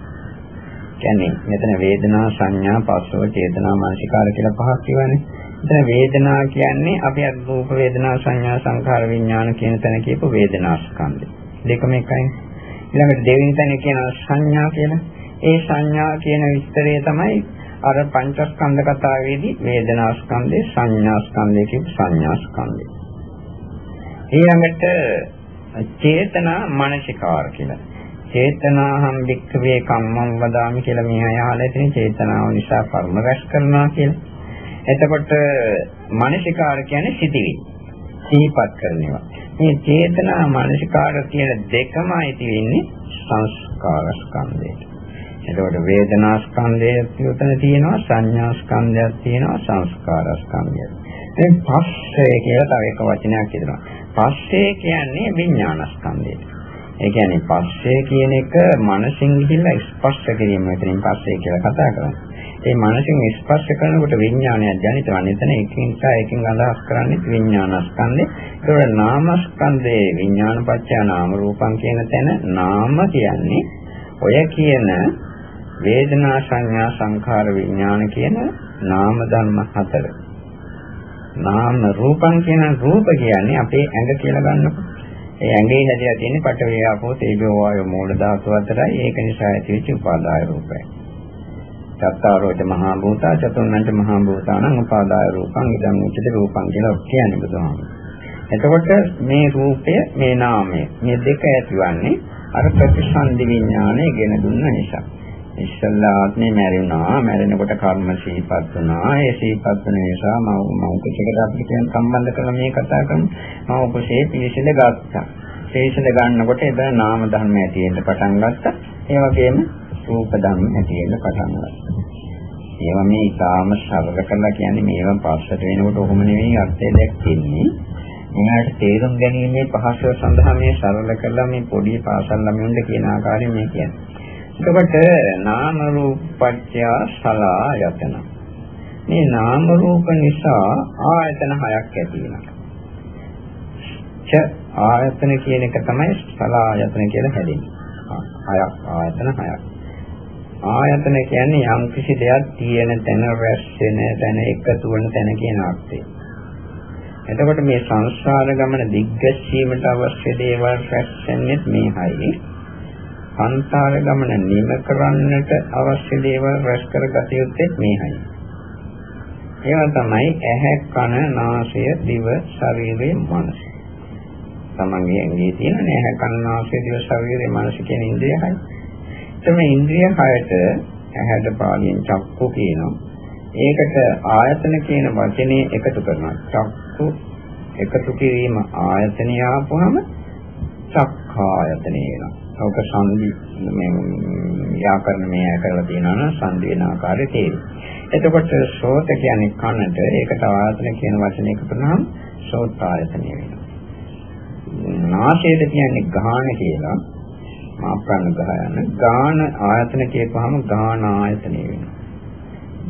Speaker 1: කියන්නේ මෙතන වේදනා සංඥා පස්සව චේතනා මානසිකාර කියලා පහක් කියවනේ. මෙතන වේදනා කියන්නේ අපි අරූප වේදනා සංඥා සංඛාර විඥාන කියන තැන කියපු වේදනා ස්කන්ධය. දෙකම එකයි. ඊළඟට දෙවෙනි තැන කියන සංඥා කියලා. ඒ සංඥා කියන විස්තරය තමයි අර පංචස්කන්ධ කතාවේදී වේදනා ස්කන්ධේ සංඥා ස්කන්ධේ කියපු සංඥා ස්කන්ධේ. ඊළඟට චේතනා මනසිකාර කියලා. චේතනාහම් වික්ඛවේ කම්මං වදාමි කියලා මේ අය අහලා ඉතින් චේතනාව නිසා කර්ම රැස් කරනවා කියලා. එතකොට මනසිකාර කියන්නේ සිටිවි. සිහිපත් කරනවා. මේ චේතනා මනසිකාර කියන දෙකම ඇති වෙන්නේ සංස්කාර ස්කන්ධයට. එතකොට වේදනා ස්කන්ධයක් උතන තියෙනවා සංඥා ස්කන්ධයක් තියෙනවා සංස්කාර ස්කන්ධයක්. දැන් පස්සේ කියලා තව එක වචනයක් කියනවා. පස්සේ කියන්නේ විඥාන ස්කන්ධය. ඒ කියන්නේ පස්සේ කියන එක මනසින් ගිහිල්ලා ස්පර්ශ කිරීම මෙතනින් පස්සේ කියලා කතා කරන්නේ. ඒ මනසින් ස්පර්ශ කරනකොට විඥානයක් ජනිත වන්නේ. එතන එකින් නිසා එකින් අදහස් කරන්නේ විඥානස්කන්ධේ. ඒකවල නාමස්කන්ධේ විඥානපච්චය නාම රූපං කියන තැන නාම කියන්නේ ඔය කියන වේදනා සංඥා සංඛාර විඥාන කියන නාම ධර්ම හතර. නාම රූපං කියන රූප කියන්නේ අපේ ඇඟ කියලා ගන්නකො. ඒ ඇඟේ හැදිලා තියෙන පඨවි ආපෝ තේජෝ වායෝ මූල ධාතු අතරයි ඒක නිසා ඇතිවෙච්ච උපාදාය රූපය. චත්තාරෝච මහා භූතා චතුර්ණංච මහා භූතානං උපාදාය රූපං ඉදං උච්චති රූපං කියලා කියන්නේ බුදුහාමුදුරුවෝ. එතකොට මේ රූපය මේ නාමය මේ දෙක ඇතිවන්නේ අර ප්‍රතිසන්දි විඥානය ගෙන දුන්න නිසා. ඉස්සල්ලා ආත්මේ මැරුණා. මැරෙනකොට කර්ම සිහිපත් වුණා. ඒ සිහිපත් වෙන නිසා මම මම කුසලකට අපිට කියන සම්බන්ධ කරලා මේ කතා කරමු. මම කුසේ පිළිසඳ ගත්තා. පිළිසඳ ගන්නකොට එතන නාම ධර්ම ඇති වෙන්න පටන් ගත්තා. ඒ වගේම රූප ධර්ම ඇති වෙන්න පටන් ගත්තා. ඒවා මේ ඊටාම සරල කරලා කියන්නේ මේවා පස්සට වෙනකොට ඔහොම නෙවෙයි අර්ථය දැක්කෙන්නේ. මෙයාට තේරුම් ගැනීමේ පහසුව සඳහා මේ සරල කරලා මේ පොඩි පාසල් ළමයින්ට කියන ආකාරයෙන් මේ කියන්නේ. එතකොට නාම රූපත්‍ය සලආයතන. මේ නාම රූප නිසා ආයතන හයක් ඇති වෙනවා. ච ආයතන කියන එක තමයි සලආයතන කියලා හැදෙන්නේ. හයක් ආයතන හයක්. ආයතන කියන්නේ යම් කිසි දෙයක් තියෙන තැන රැස් වෙන තැන එකතු වෙන තැන කියන අර්ථය. එතකොට මේ සංස්කාර ගමන දිග්ගැස්සීමට අවශ්‍ය දේවල් රැස් වෙන්නේ මේයි. සංසාර ගමන නිම කරන්නට අවශ්‍ය දේවල් රැස් කරගත යුත්තේ මේයි. ඒවා තමයි ඇහැ, කන, නාසය, දිව, ශරීරය, මනස. තමන්ගේ ඇඟේ තියෙන ඇහැ, කන, නාසය, දිව, ශරීරය, මනස කියන ඉන්ද්‍රිය හය. එතම ඉන්ද්‍රිය හයට ඇහැට පාලියෙන් චක්කු කියනවා. ඒකට ආයතන කියන වචනේ එකතු කරනවා. චක්කු එකතු කිරීම ආයතනය ආපුවම චක්ඛායතනෙ වෙනවා. ඔක සංදි මේ ව්‍යාකරණ මේ කරලා තියෙනවා නම් සංදි වෙන ආකාරය තේරෙයි. එතකොට සෝත කියන්නේ කනට ඒකට ආයතන කියන වචනේ එකතුනහම සෝතායතනය වෙනවා. නාසයට කියන්නේ ගාන කියලා මාප්‍රාණ ගහයන ගාන ආයතන කියපුවාම ගාන ආයතනය වෙනවා.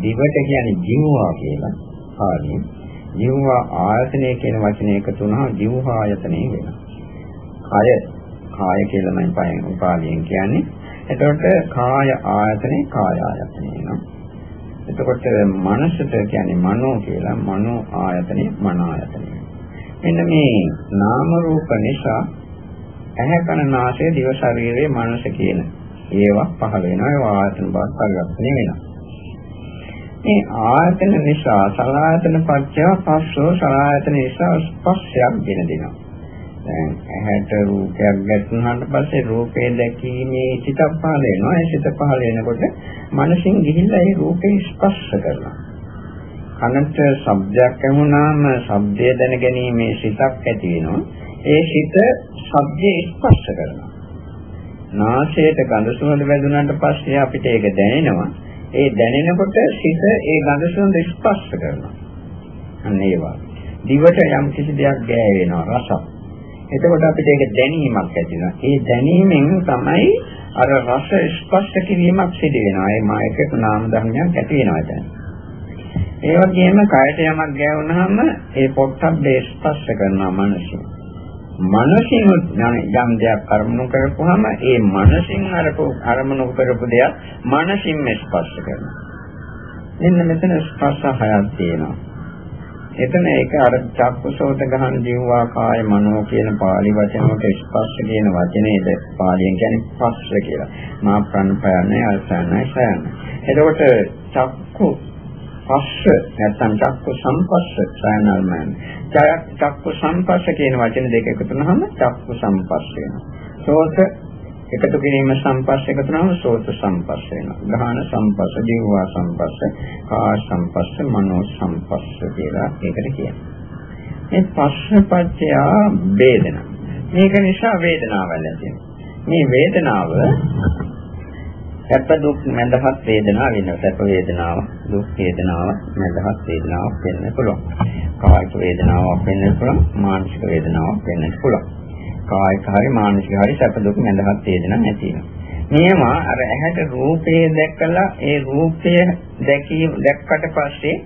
Speaker 1: දිවට කියන්නේ ජීවවා කියලා. හරියි. ජීව ආයතනය කියන වචනේ එකතු වුණාම ජීව ආයතනය වෙනවා. කය කාය කියලා මම පයෙන් උපාලියෙන් කියන්නේ. එතකොට කාය ආයතනේ කාය ආයතනය වෙනවා. එතකොට මනසට කියන්නේ මනෝ කියලා මනෝ ආයතනේ මන ආයතනය. මෙන්න මේ නාම රූප නිසා ඇහැ කන නාසය දිව ශරීරයේ මනස කියන ඒවා පහළ වෙනවා ඒ ආයතන බව පරිවර්තනය වෙනවා. මේ ආයතන නිසා සලආයතන පත්‍ය පස්සෝ සලආයතන නිසා ස්පර්ශයක් ගෙන දෙනවා. දැන් ඇහැට රූපයක් ගැටුණාට පස්සේ රූපේ දැකීමේ සිත පහළ වෙනවා. ඒ සිත පහළ වෙනකොට මනසින් ගිහිල්ලා ඒ රූපේ ස්පර්ශ කරනවා. කනට ශබ්දයක් ඇහුණාම ශබ්දය දැනගැනීමේ සිතක් ඇති වෙනවා. ඒ සිත ශබ්දේ ස්පර්ශ කරනවා. නාසයට ගඳ සුවඳ වැදුනට පස්සේ අපිට ඒක දැනෙනවා. ඒ දැනෙනකොට සිත ඒ ගඳ සුවඳ ස්පර්ශ කරනවා. අන්න ඒ වගේ. දිවට යම් කිසි දෙයක් ගෑවෙනවා රසක්. එතකොට අපිට ඒක දැනීමක් ඇති වෙනවා. ඒ දැනීමෙන් තමයි අර රස ස්පර්ශ කිරීමක් සිදු වෙනවා. ඒ මායකක නාම ධර්මයක් ඇති වෙනවා එතන. ඒ වගේම කයට යමක් ගෑවුනහම ඒ පොට්ටබ්බේ ස්පර්ශ කරනවා මනසින්. මනසින් යම් දෙයක් අරමුණු කරපුවාම ඒ මනසින් අරපු අරමුණු කරපු දෙයක් මනසින්ම ස්පර්ශ කරනවා. එන්න මෙතන ස්පර්ශ හයක් තියෙනවා. එතන ඒක අර චක්කුසෝත ගහන ජීවා කාය මනෝ කියන pāli වචන වලට ස්පර්ශ කියන වචනේද පාලියෙන් කියන්නේ ස්පර්ශ කියලා. මා ප්‍රණපයන්නේ අල්සන්නයි සයන්න. එතකොට චක්කු පස්ස නැත්නම් චක්කු සම්පස්ස සයනල්මයන්. චක්කු සම්පස්ස කියන වචන දෙක එකතු වුනහම චක්කු සම්පස්ස වෙනවා. සෝත එකතු කිරීම සම්පස්ස එකතු වුණාම සෝත සම්පස්ස වෙනවා. ගාහන සම්පස්ස, දිවවා සම්පස්ස, කාය සම්පස්ස, මනෝ සම්පස්ස කියලා ඒකට කියනවා. මේ පස්සපච්චය වේදනා. මේක නිසා වේදනාවක් ඇති මේ වේදනාව සැප දුක් මඳහත් වේදනාව වෙනවා. සැප වේදනාව, දුක් වේදනාව, මඳහත් වේදනාවක් වෙන්න පුළුවන්. කායික වේදනාවක් වෙන්න පුළුවන්, මානසික වේදනාවක් වෙන්න පුළුවන්. කායික හරි මානසික හරි සැප දුක් නැදහත් වේදනා නැති වෙනවා. මේවා අර ඇහැට රූපේ දැකලා ඒ රූපය දැකීම දැක්කට පස්සේ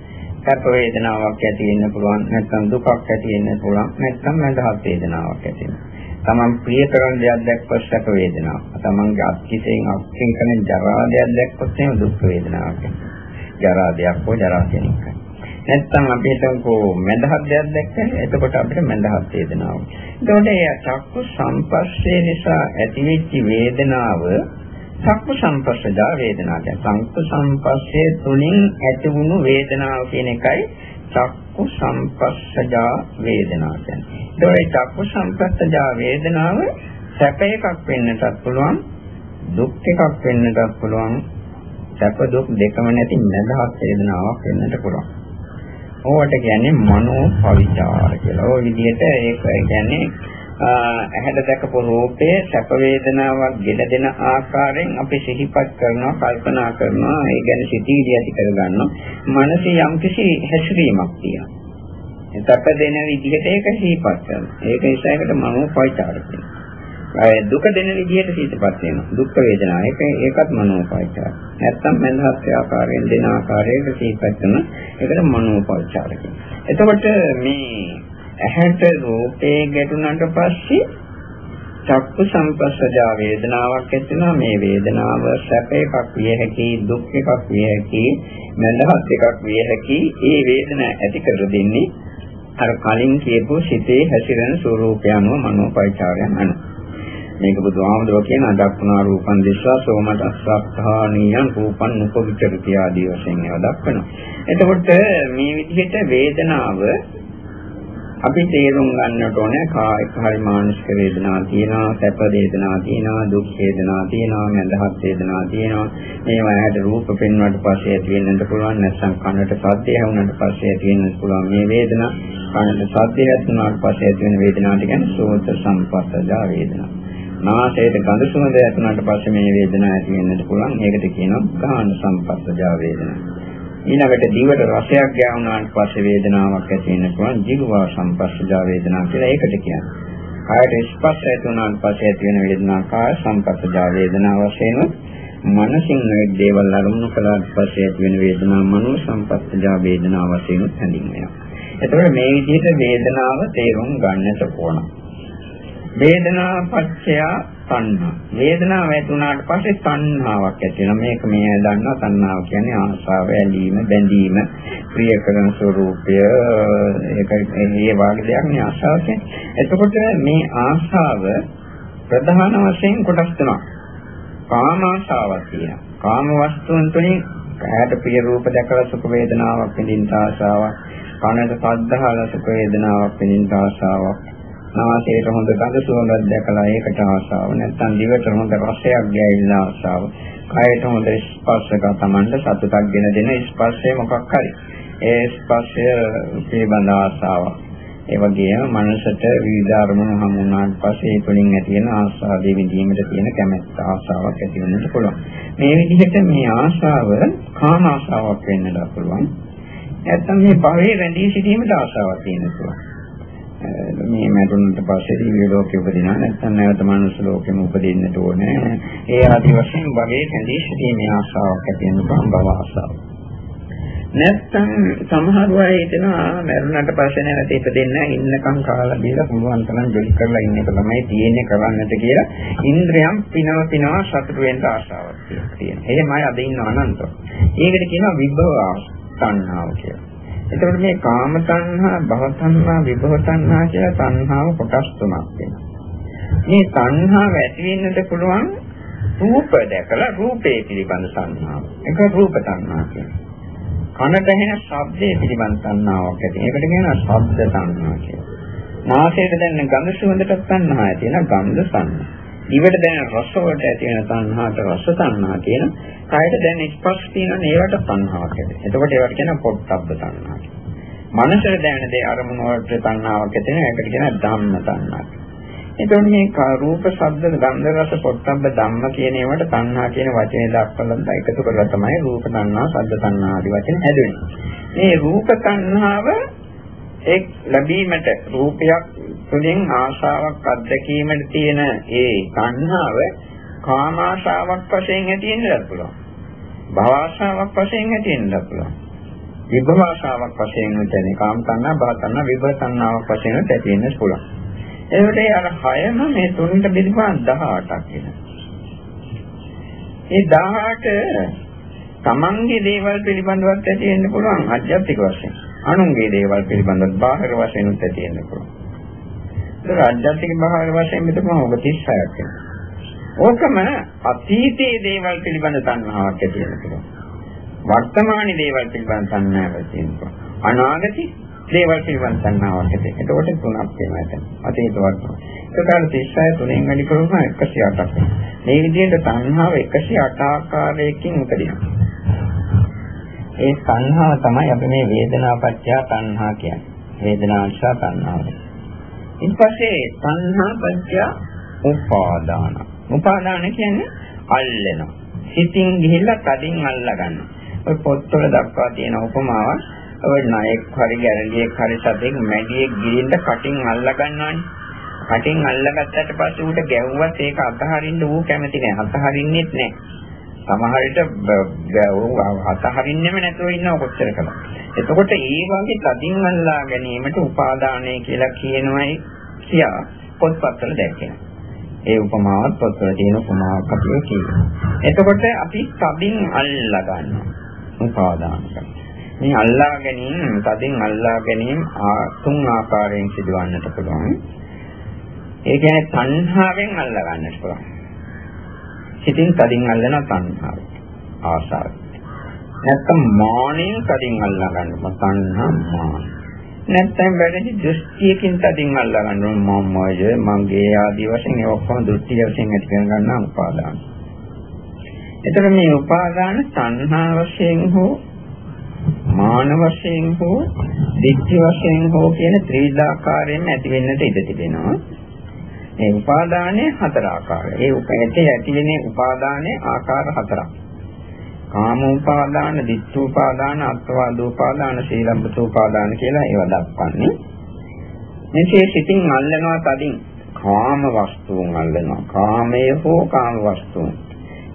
Speaker 1: සැප වේදනාවක් ඇති වෙන්න පුළුවන් නැත්නම් දුකක් ඇති වෙන්න පුළුවන් නැත්නම් නැදහත් වේදනාවක් ඇති වෙනවා. තමන් ප්‍රිය කරන දෙයක් දැක්කොත් සැප වේදනාවක්. තමන්ගේ අත්කිතෙන් අත්කින් කරන ජරා දෙයක් දැක්කොත් එහෙම දුක් වේදනාවක්. ජරා දෙයක් හෝ ජරා කෙනෙක්. නැත්නම් අපි හිතමුකෝ මඳහත් දෙයක් දැක්කම එතකොට අපිට මඳහත් වේදනාව. එතකොට මේ චක්කු සංපස්සේ නිසා ඇතිවෙච්ච වේදනාව චක්කු සංපස්සදා වේදනාව කියන්නේ චක්කු සංපස්සේ තුලින් ඇතිවුණු වේදනාව කියන එකයි චක්කු සංපස්සජා වේදනාව කියන්නේ. ඒතකොට චක්කු සංපස්සජා වේදනාව සැප එකක් වෙන්නටත් පුළුවන් දුක් එකක් වෙන්නටත් පුළුවන් සැප දුක් දෙකම නැති මඳහත් වේදනාවක් වෙන්නට පුළුවන්. ඕවට කියන්නේ මනෝ පවිචාර කියලා. ওই විදිහට ඒක කියන්නේ ඇහැට දැකපු රූපයේ සැප වේදනාවක් ගෙන දෙන ආකාරයෙන් අපි සිහිපත් කරනවා කල්පනා කරනවා. ඒ ගැන සිතීදී ඇති කරගන්නවා. මනසේ යම්කිසි හැසිරීමක් තියෙනවා. සැප දෙන විදිහට ඒක සිහිපත් කරනවා. ඒක නිසා ඒකට මනෝ පවිචාර කියනවා දුක දෙන විදිහට සිතපත් වෙනවා. දුක් වේදනා. ඒක ඒකත් මනෝපචාර. නැත්තම් මනහත් ආකාරයෙන් දෙන ආකාරයකට සිතපත් කරන ඒකට මනෝපචාර කියනවා. එතකොට මේ ඇහැට රූපේ ගැටුණාට පස්සේ චක්කු සංපස්සජා වේදනාවක් ඇතිවෙනවා මේ වේදනාව සැප එකක් විය හැකි දුක් එකක් විය හැකි මඳහත් එකක් විය හැකි ඒ වේදනාව ඇති කර දෙන්නේ අර කලින් කියපු සිතේ හැසිරෙන ස්වરૂපය අනුව මනෝපචාරයන් අනුව මේක බුදුහාමුදුරුවෝ කියන අදක්ුණා රූපං දිස්වා සෝමතස්සත්තානියං රූපං උපවිචරිතය ආදී වශයෙන් ඒවා දක්වනවා. එතකොට මේ විදිහට වේදනාව අපි තේරුම් ගන්නට ඕනේ කායික හරි මානසික වේදනා තියෙනවා, සැප වේදනා තියෙනවා, දුක් වේදනා තියෙනවා, මඳහත් වේදනා තියෙනවා. මේවා ඇහැට රූප පෙන්වන්නට පස්සේ ඇති වෙන්නත් පුළුවන්, නැත්නම් කනට ශබ්දය ඇහුනට පස්සේ ඇති වෙන්නත් පුළුවන් මේ වේදනා. කනට ශබ්දය ඇසුනාට පස්සේ ඇති වෙන වේදනාවට කියන්නේ සෝත සම්පස්සජා වේදනා. නාසයට ගඳ සුවඳ ඇතුණාට පස්සේ මේ වේදනාව ඇති වෙන්නට පුළුවන්. ඒකට කියනවා ගාහන සම්පස්සජා වේදනා. ඊළඟට දිවට රසයක් ගෑවුනාට පස්සේ වේදනාවක් ඇති වෙන්න පුළුවන්. ජීවවා සම්පස්සජා වේදනා කියලා ඒකට කියනවා. කායට ස්පර්ශ ඇතුණාට පස්සේ ඇති වෙන වේදනාව කාය සම්පස්සජා වේදනා වශයෙන් මනසින් මේ දේවල් අරමුණු කළාට පස්සේ ඇති වෙන වේදනාව මනෝ සම්පස්සජා වේදනා වශයෙන් හැඳින්වෙනවා. එතකොට මේ විදිහට වේදනාව තේරුම් ගන්නට ඕන. වේදනා පත්‍ය තණ්හා. වේදනාව ඇති වුණාට පස්සේ තණ්හාවක් ඇති වෙනවා. මේක මේ දන්නවා තණ්හාව කියන්නේ ආශාව, ඇලීම, බැඳීම, ප්‍රිය කරන ස්වરૂපය ඒක ඒ වගේ දෙයක් නේ ආශාව කියන්නේ. එතකොට මේ ආශාව ප්‍රධාන වශයෙන් කොටස් තුනක්. කාම ආශාවක් තියෙනවා. කාම වස්තුන් තුලින් කායට ප්‍රිය රූප දැකලා සුඛ වේදනාවක් විඳින්න ආශාවක්, කනට ශබ්ද අහලා සුඛ වේදනාවක් විඳින්න ආශාවක්, නාසයට හොඳ ගඳ සුවඳක් දැකලා ඒකට ආසාව. නැත්නම් දිවට හොඳ රසයක් ගැයෙන්න ආසාව. කයට හොඳ ස්පර්ශක තමන්ට සතුටක් ගෙන දෙන ස්පර්ශය මොකක් හරි. ඒ ස්පර්ශය පිළිබඳ ආසාව ඒ වගේම මනසට විවිධ අරමුණු හමු වුණාට පස්සේ ඒ තුළින් ඇති වෙන ආසාවදී විඳීමට තියෙන කැමැත්ත ආසාවක් ඇති වෙන්නත් පුළුවන්. මේ විදිහට මේ ආසාව කාම ආසාවක් වෙන්නත් පුළුවන්. නැත්නම් මේ භවයේ රැඳී සිටීමට ආසාවක් තියෙන්න පුළුවන්. මේ මැරුණට පස්සේ දිව්‍ය ලෝකෙ උපදිනා නැත්නම් නැවත මනුස්ස ලෝකෙම උපදින්නට ඕනේ. ඒ ආදි වශයෙන් වගේ කැඳී සිටීමේ ආශාවක් ඇති වෙන බව ආශාව. නැත්නම් සමහර අය හිතනවා මැරුණට පස්සේ නැවත ඉපදෙන්න ඉන්නකම් කාලා බීලා පුළුවන් තරම් ජොලි කරලා ඉන්න එක තමයි තියෙන්නේ කරන්නට කියලා ඉන්ද්‍රයන් පිනව පිනව සතුට වෙන්න ආශාවක් තියෙනවා. එහෙමයි අද ඉන්න අනන්තව. ඒකට කියනවා විභව තණ්හාව කියලා. එතකොට මේ කාම තණ්හා, භව තණ්හා, විභව තණ්හා කියලා තණ්හාව කොටස් තුනක් වෙනවා. මේ තණ්හාව ඇති වෙන්නට පුළුවන් රූප දැකලා රූපේ පිළිබඳ තණ්හාව. ඒක රූප තණ්හා කියන්නේ. කනට ඇහෙන ශබ්දයේ පිළිබඳ තණ්හාවක් ඇති. ඒකට කියනවා ශබ්ද තණ්හා කියලා. නාසයට දැනෙන ගඳ සුවඳට තණ්හා ඇති වෙන ගන්ධ තණ්හා. දිවට දැනෙන රස වලට ඇති වෙන තණ්හාට රස තණ්හා කියන කායට දැනෙන ස්පර්ශ තියෙනනේ ඒවට තණ්හාවක් ඇති. එතකොට ඒවට කියන පොට්ටබ්බ තණ්හා කියලා. මනසට දැනෙන දේ අරමුණ වලට තණ්හාවක් ඇති වෙන ඒකට කියන ධම්ම තණ්හා. එතකොට මේ රූප, ශබ්ද, ගන්ධ, රස, පොට්ටබ්බ ධම්ම කියන ඒවාට තණ්හා කියන වචනේ දක්වලා එකතු කරලා තමයි රූප තණ්හා, ශබ්ද තණ්හා ආදී වචන හැදෙන්නේ. මේ රූප තණ්හාව එක් ලැබීමට රූපයක් තුළින් ආශාවක් අත්දැකීමට තියෙන ඒ තණ්හාව කාම ආශාවක් වශයෙන් ඇතිවෙන්නත් පුළුවන්. භව ආශාවක් වශයෙන් ඇතිවෙන්නත් පුළුවන්. විභව ආශාවක් වශයෙන් උදැනේ කාම තණ්හා භව තණ්හා විභව තණ්හාවක් වශයෙන් ඇතිවෙන්නත් පුළුවන්. ඒකට අර හයම මේ තුනට බෙදපුවාම 18ක් වෙනවා. ඒ 18 තමන්ගේ දේවල් පිළිබඳවත් ඇති වෙන්න පුළුවන් අධ්‍යාත්මික වශයෙන්. අනුන්ගේ දේවල් පිළිබඳව බාහිර වශයෙන් උත් ඇති වෙන්න පුළුවන්. ඒක අධ්‍යාත්මික බාහිර වශයෙන් මෙතන ඔබ 36ක් වෙනවා. ඕකම අතීතයේ දේවල් පිළිබඳ තණ්හාවක් ඇති වෙන්න පුළුවන්. වර්තමානයේ දේවල් පිළිබඳ තණ්හාවක් ඇති වෙන්න පුළුවන්. අනාගතයේ දේවල් පිළිබඳ තණ්හාවක් ඇති. එතකොට තුනක් වෙනවා එතන. අතීත වර්තමාන. ඒකට 36 තුනෙන් වැඩි කරුණා 108ක් වෙනවා. මේ විදිහට තණ්හාව 108 ආකාරයකින් උපදිනවා. ඒ තණ්හාව තමයි අපි මේ වේදනාපත්‍ය තණ්හා කියන්නේ. වේදනාව නිසා තණ්හාව. ඊට පස්සේ තණ්හාපත්‍ය උපාදාන. උපාදාන කියන්නේ අල්ලනවා. හිතින් ගිහිල්ලා කඩින් අල්ලා ගන්නවා. ඔය පොත්වල දක්වා තියෙන උපමාවක් ඔය නායක හරි ගැරන්ඩියෙක් හරි සතෙක් මැඩියෙක් ගිරින්ද කටින් අල්ලා ගන්නවානේ. කටින් අල්ලගත්තට පස්සේ ඌට ගැව්වත් ඒක අතහරින්න ඌ කැමති නෑ. අතහරින්නෙත් නෑ. සමහර විට අතහරින්නෙම නැතුව ඉන්නව කොච්චර කළා. එතකොට ඒ වගේ තදින් අල්ලා ගැනීමට උපාදානය කියලා කියනවායි කියා පොත්පත්වල දැක්කේ. ඒ උපමාවත් පොත්වල තියෙන උපමාවක් අපි කියනවා. එතකොට අපි තදින් අල්ලා ගන්නවා. උපාදාන මේ අල්ලා ගැනීම තදින් අල්ලා ගැනීම තුන් ආකාරයෙන් සිදුවන්නට පුළුවන්. ඒ කියන්නේ තණ්හාවෙන් අල්ලා ගන්නට පුළුවන්. සිතින් තදින් අල්ලන තණ්හාව. ආසාව. නැත්තම් මානෙන් තදින් අල්ලා ගන්නවා තණ්හා මාන. නැත්තම් වැඩි දෘෂ්ටියකින් තදින් අල්ලා ගන්නවා මමය මගේ ආදී වශයෙන් ඒ ඔක්කොම දෘෂ්ටිය වශයෙන් ඇති කර ගන්නා උපාදාන. එතකොට මේ උපාදාන තණ්හා වශයෙන් හෝ මාන වශයෙන් හෝ දිට්ඨි වශයෙන් හෝ කියන ත්‍රිවිධාකාරයෙන් ඇති වෙන්නට ඉඩ තිබෙනවා. මේ උපාදානයේ හතර ආකාරය. ඒ උපැතේ ඇතිවෙන උපාදානයේ ආකාර හතරක්. කාම උපාදාන, ditth උපාදාන, අත්වාද උපාදාන, සීලබ්බත උපාදාන කියලා ඒවා දක්වන්නේ. මෙසේ සිතින් අල්ලනවා තදින් කාම වස්තුන් අල්ලනවා. කාමයේ හෝ කාම වස්තුන්.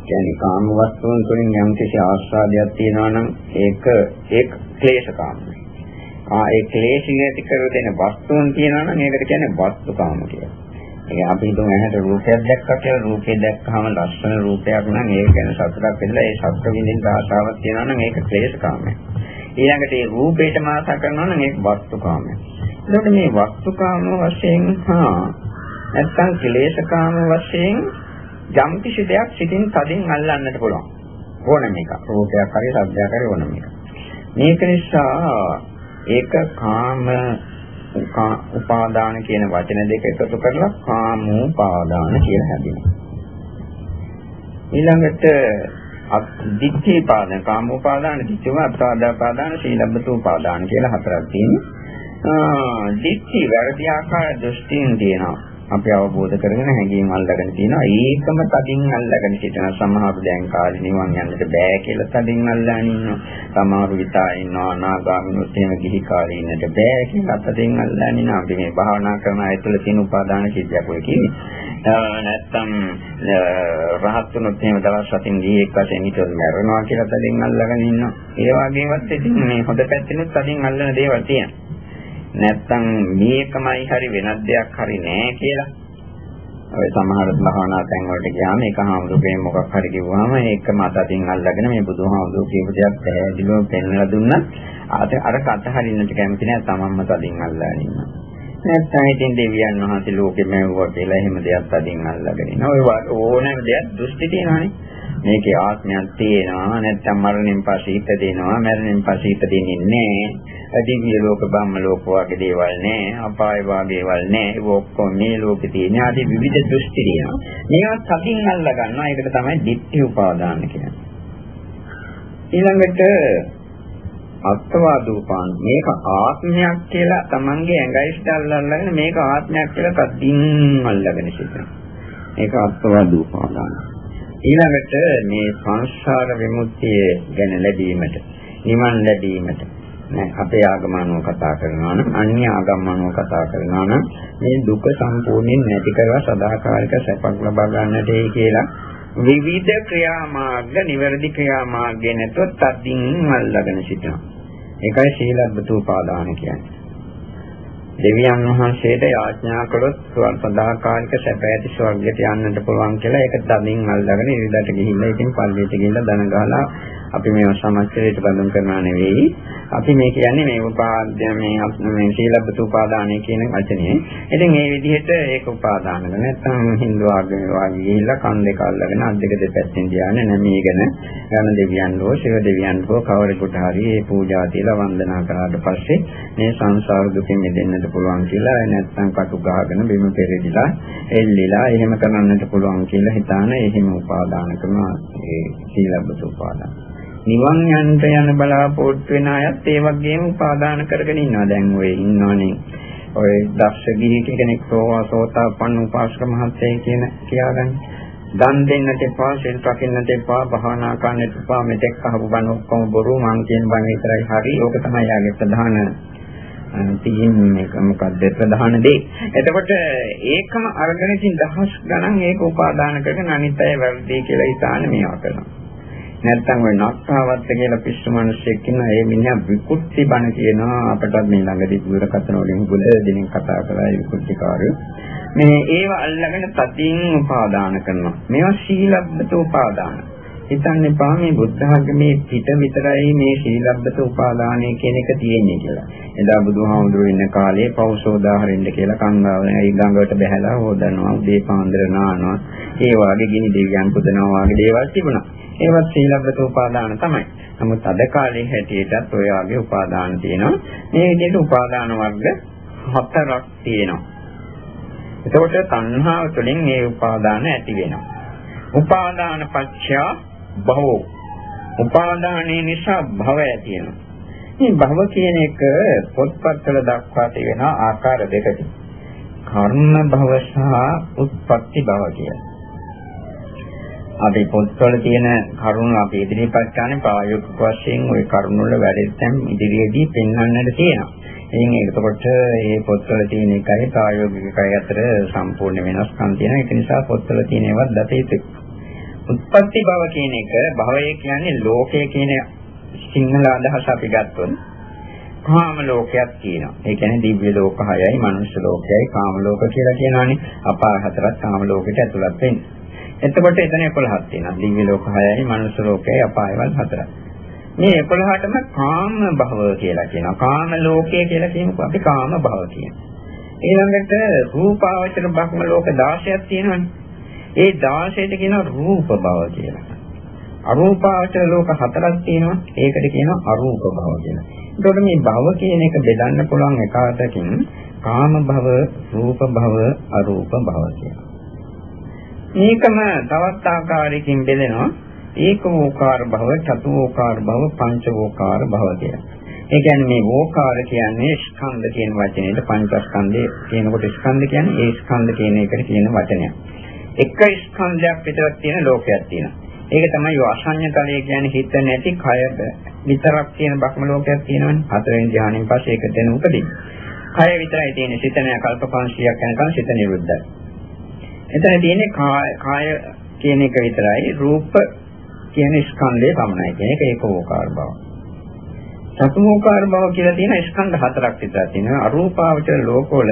Speaker 1: කියන්නේ කාම වස්තුන් තුළින් යම් කිසි ආස්වාදයක් තියෙනවා නම් ඒක ඒක ක්ලේශ කාමයි. ආ ඒ ක්ලේශය ඇති කර දෙන වස්තුන් කියනවා නම් ඒකට කියන්නේ වස්තුකාම කියලා. ඒ අපි හිතමු ඇහැට රූපයක් දැක්කා කියලා රූපේ දැක්කහම ලස්සන රූපයක් නම් ඒක ගැන සතුටක් වෙලා ඒ සතුට විඳින්න ආශාවක් තියෙනවා නම් ඒක ක්ලේශකාමයි. ඊළඟට ඒ රූපේටම ආශා කරනවා නම් ඒක වස්තුකාමයි. එතකොට මේ වස්තුකාම වශයෙන් හා නැත්නම් ක්ලේශකාම වශයෙන් යම් කිසි දෙයක් සිතින් තදින් අල්ලන්නට පුළුවන්. ඕනම එක. රූපයක් හරි ශබ්දයක් හරි ඕනම එක. මේක නිසා ඒක කාම උපාදාන කියන වචන දෙක එකතු කරලා කාමෝපාදාන කියලා හැදෙනවා. ඊළඟට දිට්ඨි පාදන කාමෝපාදාන දිට්ඨිව අත්පාදාපාදාන සීලබ්බතෝපාදාන කියලා හතරක් තියෙනවා. දිට්ඨි වැරදි ආකාර දෘෂ්ටියෙන් තියෙනවා. අපි අවබෝධ කරගෙන හැඟීම් අල්ලගෙන තියෙනවා. ඒකම තදින් අල්ලගෙන සිටින සමහර දැන් කාලේ නිවන් යන්නට බෑ කියලා තදින් අල්ලගෙන ඉන්නවා. සමහර විතා ඉන්නවා අනාගාමිනොත් එහෙම ගිහි කාලේ ඉන්නට බෑ කියලා තදින් අල්ලගෙන ඉන්නවා. අපි මේ භාවනා කරන අය තුළ තියෙන උපාදාන සිද්ධියක් ඔය කියන්නේ. නැත්තම් රහත් වුණොත් එහෙම දවස් හතින් ගිහිෙක් වශයෙන් හිතුවොත් මැරෙනවා කියලා තදින් අල්ලගෙන ඉන්නවා. ඒ වගේවත් ඉතින් මේ හොඳ පැත්තෙනුත් තදින් අල්ලන දේවල් තියෙනවා. නැත්තම් මේකමයි හරි වෙනත් දෙයක් හරි නෑ කියලා. ඔය සමහර භාවනා තැන් වලට ගියාම ඒක හාමුදුරුවෝ මොකක් හරි කිව්වම ඒක මත අතින් අල්ලගෙන මේ බුදුහාමුදුරුවෝ කියපු දෙයක් පැහැදිලිව පෙන්වලා දුන්නා. අර අර කත හරින්නට කැමති නෑ තමන්ම තදින් අල්ලගෙන ඉන්නවා. නැත්නම් ඉතින් දෙවියන් වහන්සේ ලෝකෙ මෙවුවා කියලා එහෙම දෙයක් තදින් අල්ලගෙන ඉන්නවා. ඔය ඕනෑම දෙයක් දෘෂ්ටි තියෙනවානේ. මේකේ ආත්මයක් තියෙනවා. නැත්නම් මරණයෙන් පස්සේ ඉපදෙනවා මරණයෙන් පස්සේ ඉපදෙන්නේ නැහැ. දිව්‍ය ලෝක බ්‍රහ්ම ලෝක වගේ දේවල් නැහැ. අපාය වගේ දේවල් නැහැ. ඒක ඔක්කොම මේ ලෝකේ තියෙන ආදී විවිධ දෘෂ්ටි තියෙනවා. මේවා සකින් අල්ල ගන්නවා. ඒකට තමයි ditthi උපාදාන කියන්නේ. ඊළඟට අත්වාදූපාන මේක ආත්මයක් කියලා Tamange ඇඟයි ස්ටල්ලල්ලාගෙන මේක ආත්මයක් කියලා තදින් අල්ලගෙන සිටිනවා. ඒක අත්වාදූපාදානයි ඊළඟට මේ සංසාර විමුක්තිය ගැන ලැබීමට නිවන් ලැබීමට නෑ අපේ ආගමනෝ කතා කරනවා නම් අන්‍ය ආගමනෝ කතා කරනවා නම් මේ දුක සම්පූර්ණයෙන් නැති කරලා සදාකාලික සැපක් ලබා ගන්නටයි කියලා විවිධ ක්‍රියාමාර්ග නිවැරදි ක්‍රියාමාර්ගය නැතුව තදින් අල්ලගෙන සිටිනවා. ඒකයි සීලබ්බතෝපාදාන කියන්නේ. දෙවියන් වහන්සේට යාඥා කළොත් සදාකාලික සැප ඇති ස්වර්ගයට යන්නට පුළුවන් කියලා ඒක තදින් අල්ලගෙන ඉරිදට ගිහිල්ලා ඉතින් පල්ලියට ගිහිල්ලා දන ගහලා අපි මේව සමස්තයට බඳුන් කරනවා නෙවෙයි. අපි මේ කියන්නේ මේ උපාද්‍ය මේ මේ සීලබ්බත උපාදානය කියන වචනේ. ඉතින් මේ විදිහට ඒක උපාදාන කරන නැත්නම් හින්දු ආගමේ වාගේ ගිහිල්ලා කන් දෙක අල්ලගෙන අත් දෙක දෙපැත්තෙන් ධානය නැමීගෙන යන දෙවියන් හෝ ශිව දෙවියන් හෝ කවරෙකුට හරි මේ පූජා තියලා වන්දනා කරාට පස්සේ මේ සංසාර දුකෙන් මිදෙන්නට පුළුවන් කියලා නැත්නම් කටු ගහගෙන බිම පෙරදිලා එල්ලිලා එහෙම කරන්නට පුළුවන් කියලා හිතාන එහෙම උපාදාන කරනවා ඒ සීලබ්බත උපාදාන. නිවන් යන්න යන බලාපොරොත්තු වෙන අයත් ඒ වගේම උපාදාන කරගෙන ඉන්නවා. දැන් ඔය ඉන්නවනේ. ඔය දක්ෂ ගිහි කෙනෙක් සෝවාසෝතාපන්න උපාසක මහත්තයා කියන කියාගන්න. දන් දෙන්නට එපා, සිල් රකින්නට එපා, භාවනා කරන්නට එපා, මෙතෙක් අහපු බණ ඔක්කොම බොරු මං කියන බණ විතරයි හරි. ඕක තමයි යාගේ ප්‍රධාන තියෙන්නේ මොකක්ද ප්‍රධාන දේ. එතකොට ඒකම අරගෙන ඉතින් දහස් ගණන් ඒක උපාදාන කරගෙන අනිත් අය වැරදි කියලා හිතාන මේවා කරනවා. නැත්තම් ඔය නක්කාවත්ත කියලා පිස්සු මිනිස්සෙක් ඉන්නවා. ඒ මිනිහා විකුට්ටි බණ කියනවා. අපටත් මේ ළඟදී දුරකථන වලින් බුල දිනින් කතා කරලා විකුට්ටි කාර්යය මේ ඒව අල්ලගෙන තතින් උපාදාන කරනවා. මේවා සීලබ්බත උපාදාන. හිතන්න එපා මේ බුද්ධ ආගමේ පිට විතරයි මේ සීලබ්බත උපාදානය කියන එක තියෙන්නේ කියලා. එදා බුදුහාමුදුරුවෝ ඉන්න කාලේ පෞසෝදාහරින්න කියලා කංගාවල ඒ ගඟට බහැලා හොදනවා, උදේ පාන්දර නානවා, ඒ වාගේ ගිනි දෙවියන් පුදනවා වාගේ දේවල් තිබුණා. ඒවත් සීලබ්බත උපාදාන තමයි. නමුත් අද කාලේ හැටියටත් ඔය වගේ උපාදාන තියෙනවා. මේ විදිහට උපාදාන වර්ග හතරක් තියෙනවා. එතකොට තණ්හාව තුළින් මේ උපාදාන ඇති වෙනවා. උපාදාන පත්‍ය භවෝ. උපාදානයේ නිසා භවය ඇති වෙනවා. මේ භව කියන එක පොත්පත්වල දක්වා තියෙන ආකාර දෙකකින්. කර්ම භව සහ උත්පත්ති භව කියලා. අපි පොත්වල තියෙන කරුණු අපි ඉදිරිපත් කරන්නේ ප්‍රායෝගික වශයෙන් ওই කරුණු වල වැඩෙත්තම් ඉදිරියේදී පෙන්වන්නට තියෙනවා. ඉතින් ඒකකොට මේ පොත්වල තියෙන එකයි ප්‍රායෝගික එකයි අතර සම්පූර්ණ වෙනස්කම් තියෙනවා. ඒක නිසා පොත්වල තියෙන ඒවා දත යුතුයි. උත්පත්ති භව කියන එක භවය කියන්නේ ලෝකය කියන සිංහල අදහස අපි ගත්තොත් කාම ලෝකයක් තියෙනවා. ඒ කියන්නේ දිව්‍ය ලෝක 6යි, මනුෂ්‍ය ලෝකයයි, කාම ලෝක කියලා කියනවානේ. අපාය හතරක් කාම ලෝකෙට ඇතුළත් වෙන්නේ. එතකොට එතන 11ක් තියෙනවා. දිව්‍ය ලෝක 6යි, මනුෂ්‍ය ලෝකයයි, අපායවල හතරක්. මේ 11ටම කාම භව කියලා කියනවා. කාම ලෝකය කියලා කියනකොට අපි කාම භව කියනවා. ඊළඟට රූපාවචර බ්‍රහ්ම ලෝක 16ක් තියෙනවානේ. ඒ 16ට කියනවා රූප භව කියලා. අරූපාවචර ලෝක හතරක් තියෙනවා. ඒකට කියනවා අරූප භව කියලා. එතකොට මේ භව කියන එක බෙදන්න පුළුවන් එක අතකින් කාම භව, රූප භව, අරූප භව කියලා. මේකම තවත් ආකාරයකින් බෙදෙනවා. ඒකෝකාර භව, චතුෝකාර භව, පංචවෝකාර භව කියලා. ඒ කියන්නේ මේ වෝකාර කියන්නේ ස්කන්ධ කියන වචනේට පංචස්කන්ධය කියනකොට ස්කන්ධ කියන්නේ ඒ ස්කන්ධ කියන එකට කියන වචනයක්. එක ස්කන්ධයක් විතරක් තියෙන ලෝකයක් තියෙනවා. ඒක තමයි අසඤ්ඤ තලය කියන්නේ හිත නැති කය විතරක් තියෙන බ්‍රහ්ම ලෝකයක් තියෙනවනේ. හතරෙන් ධානයෙන් පස්සේ ඒක දෙන උපදින. කය විතරයි තියෙන්නේ. සිත නෑ කල්ප 500ක් යනකම් සිත නිරුද්ධයි. එතන තියෙන්නේ කාය කියන එක විතරයි. රූප කියන ස්කන්ධය පමණයි කියන එක ඒකෝකාර බව. සතුමෝකාර බව කියලා තියෙන ස්කන්ධ හතරක් විතර තියෙනවා. අරූපාවචර ලෝකවල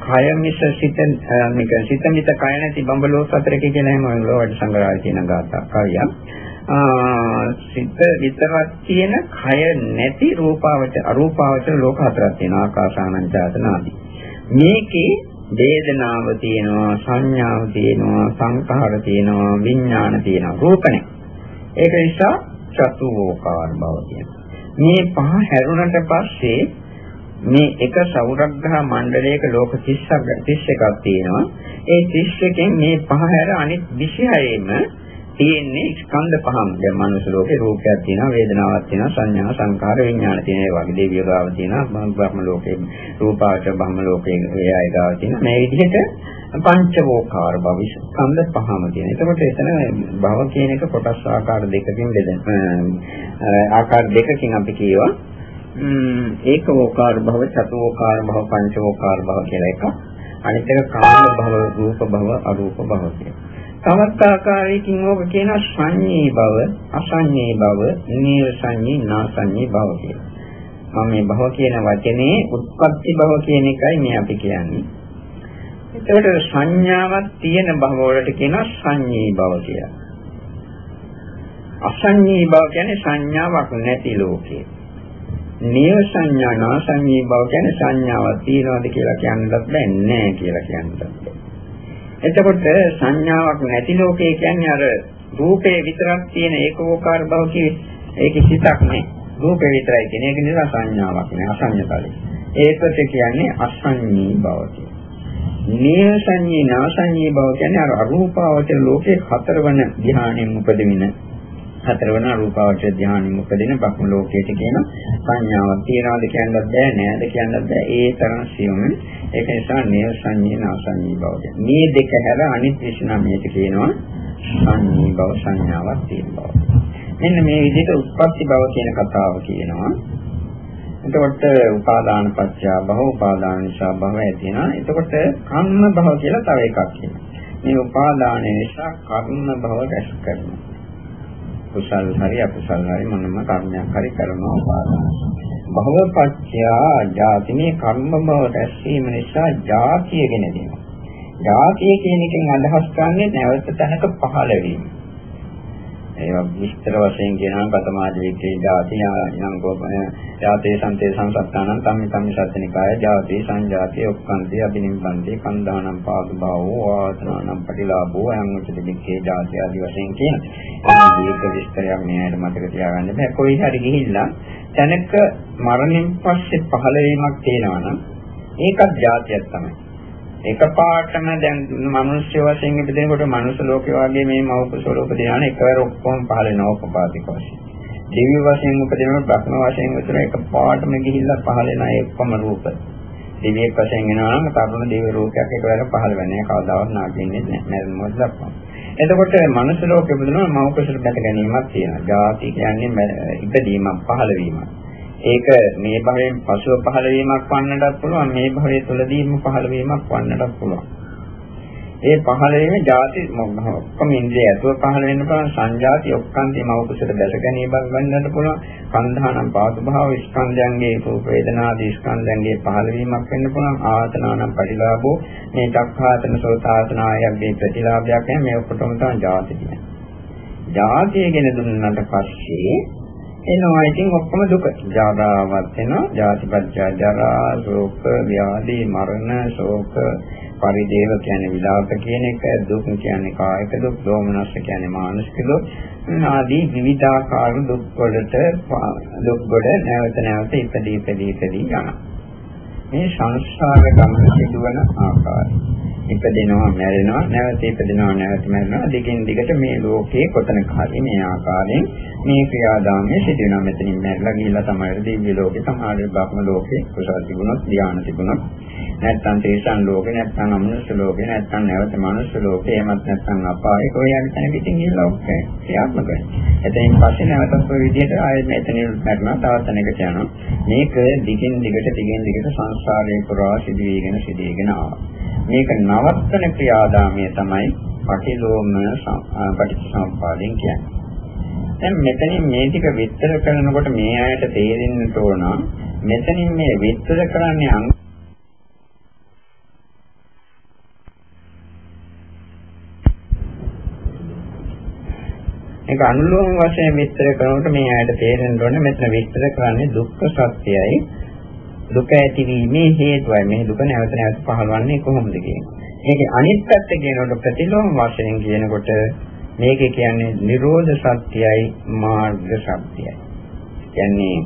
Speaker 1: කය මිස සිත මේක සිත මිත කය නැති බඹලෝ සතරක කියලා එහෙම ලෝවැඩ සංග්‍රහය කියන ගාථා කවියක්. සිත විතරක් තියෙන කය නැති රූපාවචර අරූපාවචර ලෝක හතරක් තියෙනවා ආකාසානං ආදී. මේකේ වේදනාව තියෙනවා සංඥාව තියෙනවා සංඛාර තියෙනවා විඥාන තියෙනවා රූපනේ. ඒක නිසා චතුෝකාර බව කියනවා. මේ පහ හැරුණට පස්සේ මේ එක සෞරග්‍රහ මණ්ඩලයක ලෝක 30ක් 31ක් තියෙනවා. ඒ 31කින් මේ පහ හැර අනිත් 26ෙම තියෙන්නේ ස්කන්ධ පහම. දැන් මනුස්ස ලෝකේ රූපයක් තියෙනවා, වේදනාවක් තියෙනවා, සංඥා, සංකාර, විඥාන තියෙන ඒ වගේ දේවිය ගාව තියෙනවා, බ්‍රහ්ම ලෝකේ රූපාවච බ්‍රහ්ම ලෝකේ ඒ අය ගාව තියෙනවා. මේ විදිහට පංචවෝකාර භව ස්කන්ධ පහම තියෙන. එතකොට එතන භව කියන එක කොටස් ආකාර දෙකකින් බෙදෙන. ආකාර දෙකකින් අපි කියවා ඒකෝකාර භව, චතුෝකාර භව, පංචෝකාර භව කියලා එකක්. අනිත් එක කාම භව, රූප භව, අරූප භව කියලා. තවත් ආකාරයකින් ඕක කියන සංඤී භව, අසංඤී භව, නීව සංඤී, නාසංඤී භව කියලා. මම මේ භව කියන වචනේ උත්පත්ති භව කියන එකයි මේ අපි කියන්නේ. එතකොට සංඥාවක් තියෙන භව වලට කියනවා සංඤී භව කියලා. අසංඤී භව කියන්නේ සංඥාවක් නැති ලෝකේ. නේව සංඥා නාසංඤී භව කියන්නේ සංඥාවක් තියනවාද කියලා කියන්නත් බෑ නෑ කියලා කියන්නත් බෑ. එතකොට සංඥාවක් නැති ලෝකේ කියන්නේ අර රූපේ විතරක් තියෙන ඒකෝකාර භව කියේ ඒකේ සිතක් නෑ. රූපේ විතරයි කියන එක නිසා සංඥාවක් නෑ අසංඥතලයි. ඒකට කියන්නේ අසංඤී භව කියන්නේ. නේව සංඤී නාසංඤී භව කියන්නේ අර අරූපාවචර ලෝකේ හතරවන ධ්‍යානෙන් උපදෙමින හතරවන රූපාවචර ධානයෙ උපදින බ්‍රහ්ම ලෝකයට කියන සංඥාවක් තියනවාද කියන්නත් බෑ නෑද කියන්නත් බෑ. ඒ තරම් සියුම්. ඒක නිසා නේව සංඤේ නාසඤ්ඤී බවද මේ දෙක හැර අනිත් විශ්නාමයට කියනවා සංඤී බව සංඥාවක් තියෙන බව. මෙන්න මේ විදිහට උත්පත්ති බව කියන කතාව කියනවා. එතකොට උපාදාන පත්‍ය භව උපාදාන නිසා භව ඇතිවෙනවා එතකොට කම්ම භව කියලා තව එකක් කියනවා. මේ උපාදාන නිසා කර්ම භව රැස් කරනවා. කුසල් හරි අකුසල් හරි මොනම කර්මයක් හරි කරනවා උපාදාන. භවපත්‍යා ජාති මේ කර්ම භව රැස්වීම නිසා ජාතිය ගෙන දෙනවා. ජාතිය කියන එකෙන් අදහස් කරන්නේ නැවත තැනක පහළ වීම. ඒවා විස්තර වශයෙන් කියනවා පතමාදීකේ ජාති යම් කෝපය ජාතේ සම්තේ සංසත්තානං කම්මි කම්මි සත්‍යනිකාය ජාති සංජාති ඔක්කන්ති අබිනිම්බන්ති කන්දානම් පාදු භාවෝ ආතනානම් පටිලාභෝ අයං උච්චති දික්කේ ජාති ආදි වශයෙන් කියන මේක විස්තරයක් මෙයාට මතක තියාගන්න බෑ. කොයි හරි ගිහිල්ලා තැනක මරණයෙන් පස්සේ පහළ වීමක් තියෙනවා නම් ඒකත් ජාතියක් තමයි. එකපාරටම දැන් මිනිස්සු වශයෙන් ඉපදෙනකොට මනුස්ස ලෝකේ වගේ මේ මෞප ස්වරූප ධ්‍යාන එකවර ඔක්කොම පහළ වෙනවා උපපාතික වශයෙන්. දිව්‍ය වශයෙන් උපදිනකොට බ්‍රහ්ම වශයෙන් විතර එකපාරටම ගිහිල්ලා පහළ වෙන ඒ ඔක්කොම රූප. දිව්‍යයක් වශයෙන් එනවා නම් තරුණ දිව්‍ය රූපයක් එකවර පහළ වෙන්නේ කවදාවත් නාගින්නේ නැහැ. මොකද දක්වනවා. එතකොට මනුස්ස ලෝකෙ ඉපදෙනවා මෞප ස්වරූප දැක ගැනීමක් තියෙනවා. ජාති කියන්නේ ඉපදීමක් පහළ වීමක්. ඒක මේ භවයෙන් පසුව පහළ වීමක් වන්නටත් පුළුවන් මේ භවය තුළදීම පහළ වීමක් වන්නටත් පුළුවන්. ඒ පහළ වීම ಜಾති ඔක්කොම ඉන්ද්‍රිය ඇතුව පහළ වෙන්න පුළුවන් සංජාති ඔක්කාන්තේ මව කුසට දැස ගැනීම වන්නට පුළුවන් කන්ධානම් පාතු භාව ස්කන්ධයන්ගේ රූප වේදනාදී ස්කන්ධයන්ගේ පහළ වීමක් වෙන්න පුළුවන් ආතනානම් පරිලාභෝ මේ දක්ඛාතන සෝතාතනායගේ ප්‍රතිලාභයක් මේ ඔක්කොම තමයි ಜಾති කියන්නේ. ಜಾතිය ගැන දුන්නට පස්සේ එනවා ඉතින් ඔක්කොම දුක. ජාරාවත් වෙනවා, ජාතිපත්‍ය ජරා, ශෝක, ව්‍යාධි, මරණ, ශෝක, පරිදේව කියන්නේ විලාප කියන එක, දුක් කියන්නේ කායික දුක්, දෝමනස්ස කියන්නේ මානසික දුක්. ආදී විවිධාකාර දුක් වලට දුක් වල නැවත නැවත ඉපදී ඉපදී ඉපදී යනවා. මේ සංසාර ගමන සිදුවන ආකාරය. ඉපදෙනවා මැරෙනවා නැවත ඉපදෙනවා නැවත මැරෙනවා දිගින් දිගට මේ ලෝකේ කොතනක හරි මේ ආකාරයෙන් මේ ක්‍රියාදාමයේ සිදුවෙනවා මෙතනින් මැරලා ගිහිල්ලා තමයි දිව්‍ය ලෝකේ සමහර බ්‍රහ්ම ලෝකේ කුසල තිබුණොත් ධ්‍යාන තිබුණොත් නැත්නම් තේසන් ලෝකේ නැත්නම් අමනුෂ්‍ය ලෝකේ නැත්නම් නැවත මනුෂ්‍ය ලෝකේ එමත් නැත්නම් අපායේ කොහේ යන තැන පිටින් ගිහිල්ලා ඔක්කොම ක්‍රියාත්මක වෙනවා. එතෙන් පස්සේ නැවතත් ඔය විදිහට ආයෙත් මෙතනින් මැරෙනවා තවත් තැනකට යනවා. මේක දිගින් දිගට දිගින් දිගට සංසාරේ පුරා සිදුවීගෙන සිදුවීගෙන ආවා. මේක නවත්තන ක්‍රියාදාමය තමයි පටිලෝම පටිච්චසමුප්පාදයෙන් කියන්නේ. දැන් මෙතනින් මේ ටික විස්තර කරනකොට මේ ආයත තේරෙන්න ඕන මෙතනින් මේ විස්තර කරන්නේ අංග මේක අනුලෝම වශයෙන් විස්තර කරනකොට මේ ආයත තේරෙන්න ඕනේ මෙතන විස්තර කරන්නේ දුක්ඛ සත්‍යයයි දුක ඇතිවීමේ හේතුවයි මේ දුක නැවත නැවත පහළවන්නේ කොහොමද කියන්නේ. මේකේ අනිත් පැත්ත කියනකොට ප්‍රතිලෝම වශයෙන් කියනකොට මේකේ කියන්නේ නිරෝධ සත්‍යයයි මාර්ග සත්‍යයයි. කියන්නේ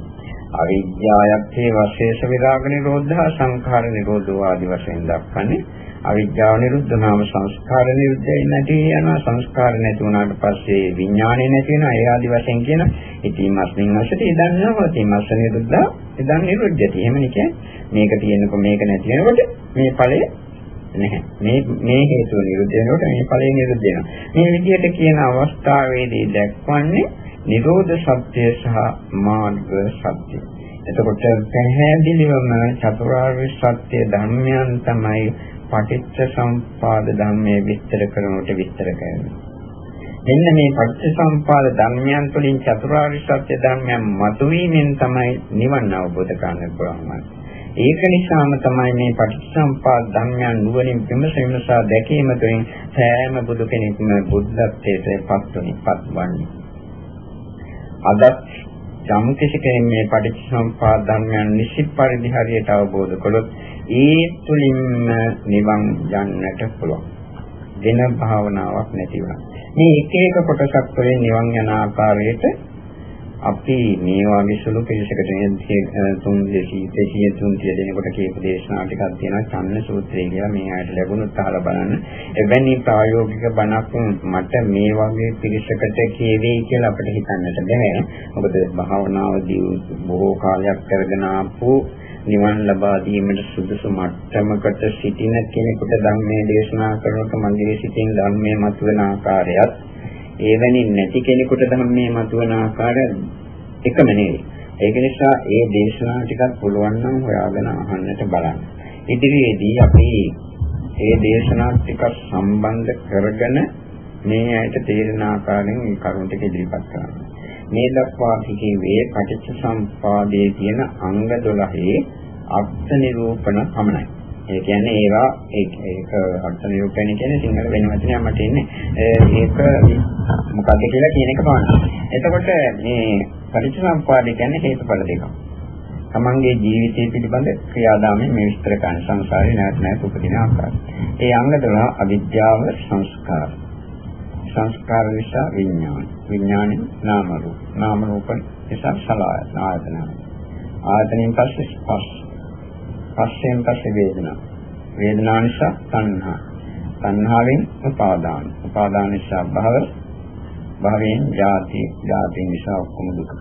Speaker 1: අවිද්‍යාවයේ වශේෂ විරාග නිරෝධහ සංඛාර නිරෝධෝ ආදි වශයෙන් දක්වන්නේ අවිද්‍යාව නිරුද්ධ නාම සංස්කාර නිරුද්ධ නැති යනවා සංස්කාර නැති වුණාට පස්සේ විඥානය නැති වෙනවා. ඒ ආදි වශයෙන් කියන ඉතින් මස්මින් වශයෙන් ඉදන්නවා ඉතින් මස්ස නිරුද්ධ ඉදන් නිරුද්ධති. එහෙම නේ මේක තියෙනකොට මේක නැති වෙනකොට මේ ඵලය නැහැ. මේ මේ හේතුව නිරුද්ධ වෙනකොට මේ ඵලය නිරුද්ධ වෙනවා. මේ විදිහට කියන අවස්ථාවේදී දැක්වන්නේ නිරෝධ සත්‍ය සහ මාර්ග සත්‍ය. එතකොට පැහැදිලිවම චතුරාර්ය සත්‍ය ධර්මයන් තමයි පටිච්ච සම්පාද ධර්මයේ විස්තර කරනකොට විස්තර කරනවා. මෙන්න මේ පටිච්ච සම්පාද ධර්මයන් තුළින් චතුරාර්ය සත්‍ය ධර්මයන් මතුවීමෙන් තමයි නිවන් අවබෝධ කරගන්න පුළුවන්. ඒක නිසාම තමයි මේ පටිච්චසම්පාද ධර්මයන් නුවණින් විමස විමසා දැකීම තුළින් සෑම බුදු කෙනෙක්ම බුද්ධත්වයට පත්වන්නේ පත්වන්නේ. අදත් යම් කිසි කෙනෙක් මේ පටිච්චසම්පාද ධර්මයන් නිසි පරිදි හරියට අවබෝධ කළොත් ඒ තුලින්ම නිවන් යන්නට පුළුවන්. වෙන භාවනාවක් නැතිව. මේ එක එක කොටසක් වලින් නිවන් යන ආකාරයට අපි මේ වගේ සුළු පිළිසකට තුන් දෙසිය තුන් තිය දෙනකොට කියපු දේශනා ටිකක් තියෙනවා චන්න සූත්‍රය කියලා මේ ආයත ලැබුණොත් අහලා බලන්න. එවැනි ප්‍රායෝගික බණක් මට මේ වගේ පිළිසකට කියවේ කියලා අපිට හිතන්නට බැහැ. මොකද භාවනාවදී බොහෝ කාලයක් කරගෙන ආපු නිවන් ලබා දීමට සුදුසු මට්ටමකට සිටින කෙනෙකුට ධර්මයේ දේශනා කරනකොට මගේ සිතින් ධර්මයේ මතුවෙන ආකාරයත් එවැනි නැති කෙනෙකුට ධර්මයේ මතුවෙන ආකාරය එකම නෙවෙයි. ඒක නිසා ඒ දේශනා ටිකක් පුළුවන් නම් හොයාගෙන අහන්නට බලන්න. ඉදිරියේදී අපි ඒ දේශනා ටික සම්බන්ධ කරගෙන මේ ඇයට තේරෙන ආකාරයෙන් මේ කරුණ ටික ඉදිරිපත් කරනවා. මේ දක්වා කිව්වේ පටිච්ච සම්පාදයේ තියෙන අංග 12 අර්ථ නිරූපණ පමණයි. ඒ කියන්නේ ඒවා ඒක අර්ථ නිරූපණය කියන්නේ සිංහල වෙන වචනයක් මට ඉන්නේ. ඒක මොකක්ද කියලා කියන එක පමණයි. එතකොට මේ පටිච්ච සම්පාදය කියන්නේ හේතුඵල දෙකක්. තමන්ගේ ජීවිතය පිළිබඳ ක්‍රියාදාමයෙන් මේ විස්තර කරන සංසාරේ නැවත නැවත උපදින ආකාරය. ඒ අංග 12 අවිද්‍යාව සංස්කාර සංස්කාර නිසා විඥාන. විඥානේ නාම රූප. නාම රූප නිසා සලආයතන ආයතන. ආයතනෙන් පස්සේ ස්පර්ශ. පස්සෙන් පස්සේ වේදනා. වේදනා නිසා සංහා. සංහාවෙන් උපාදාන. උපාදාන නිසා භව. භවයෙන් ජාති. ජාති නිසා ඔක්කොම දුක.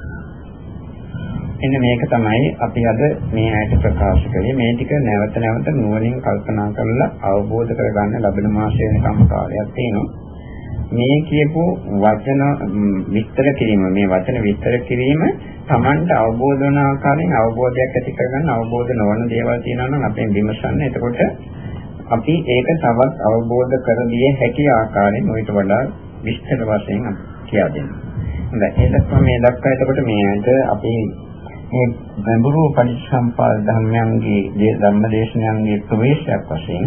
Speaker 1: එන්න මේක තමයි අපි අද මේ ඇයට ප්‍රකාශ කළේ මේ ටික නැවත නැවත නුවණින් කල්පනා කරලා අවබෝධ කරගන්න ලැබෙන මාසය වෙනකම් කාලයක් තියෙනවා. මේ කියපු වචන විස්තර කිරීම මේ වචන විස්තර කිරීම Tamanට අවබෝධ වන ආකාරයෙන් අවබෝධයක් ඇති කරගන්න අවබෝධ නොවන දේවල් තියෙනවා නම් අපෙන් විමසන්න. එතකොට අපි ඒක තවත් අවබෝධ කරගිය හැකි ආකාරයෙන් ඔයිට වඩා විස්තර වශයෙන් කියා දෙනවා. හොඳයි. එතකොට මේ දක්වා එතකොට මේකට අපි මේ ගැඹුරු පරිසම්පාද ධර්මයන්ගේ ධර්මදේශනයන්ගේ ප්‍රවේශයක් වශයෙන්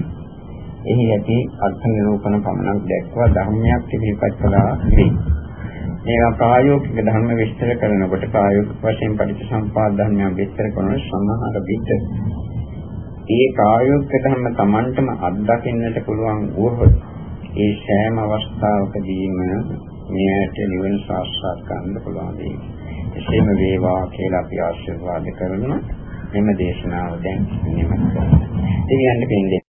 Speaker 1: එහි ඇති අර්ථ නිරූපණ පමණක් දැක්වා ධර්මයක් ඉදිරිපත් කළා නෙවෙයි. මේවා ප්‍රායෝගික ධර්ම විස්තර කරනකොට ප්‍රායෝගික වශයෙන් පරිසම්පාද ධර්මයන් විස්තර කරන සමහර විට ඒ ප්‍රායෝගික ධර්ම Tamanටම අත්දකින්නට පුළුවන් වුවහොත් ඒ සෑම අවස්ථාවකදීම මෙයට නිවන සාක්ෂාත් කරන්න පුළුවන් වෙයි. එසේම වේවා කියලා අපි ආශිර්වාද කරනවා. මෙම දේශනාව දැන් නිමත කරනවා. දෙවියන්ට පින්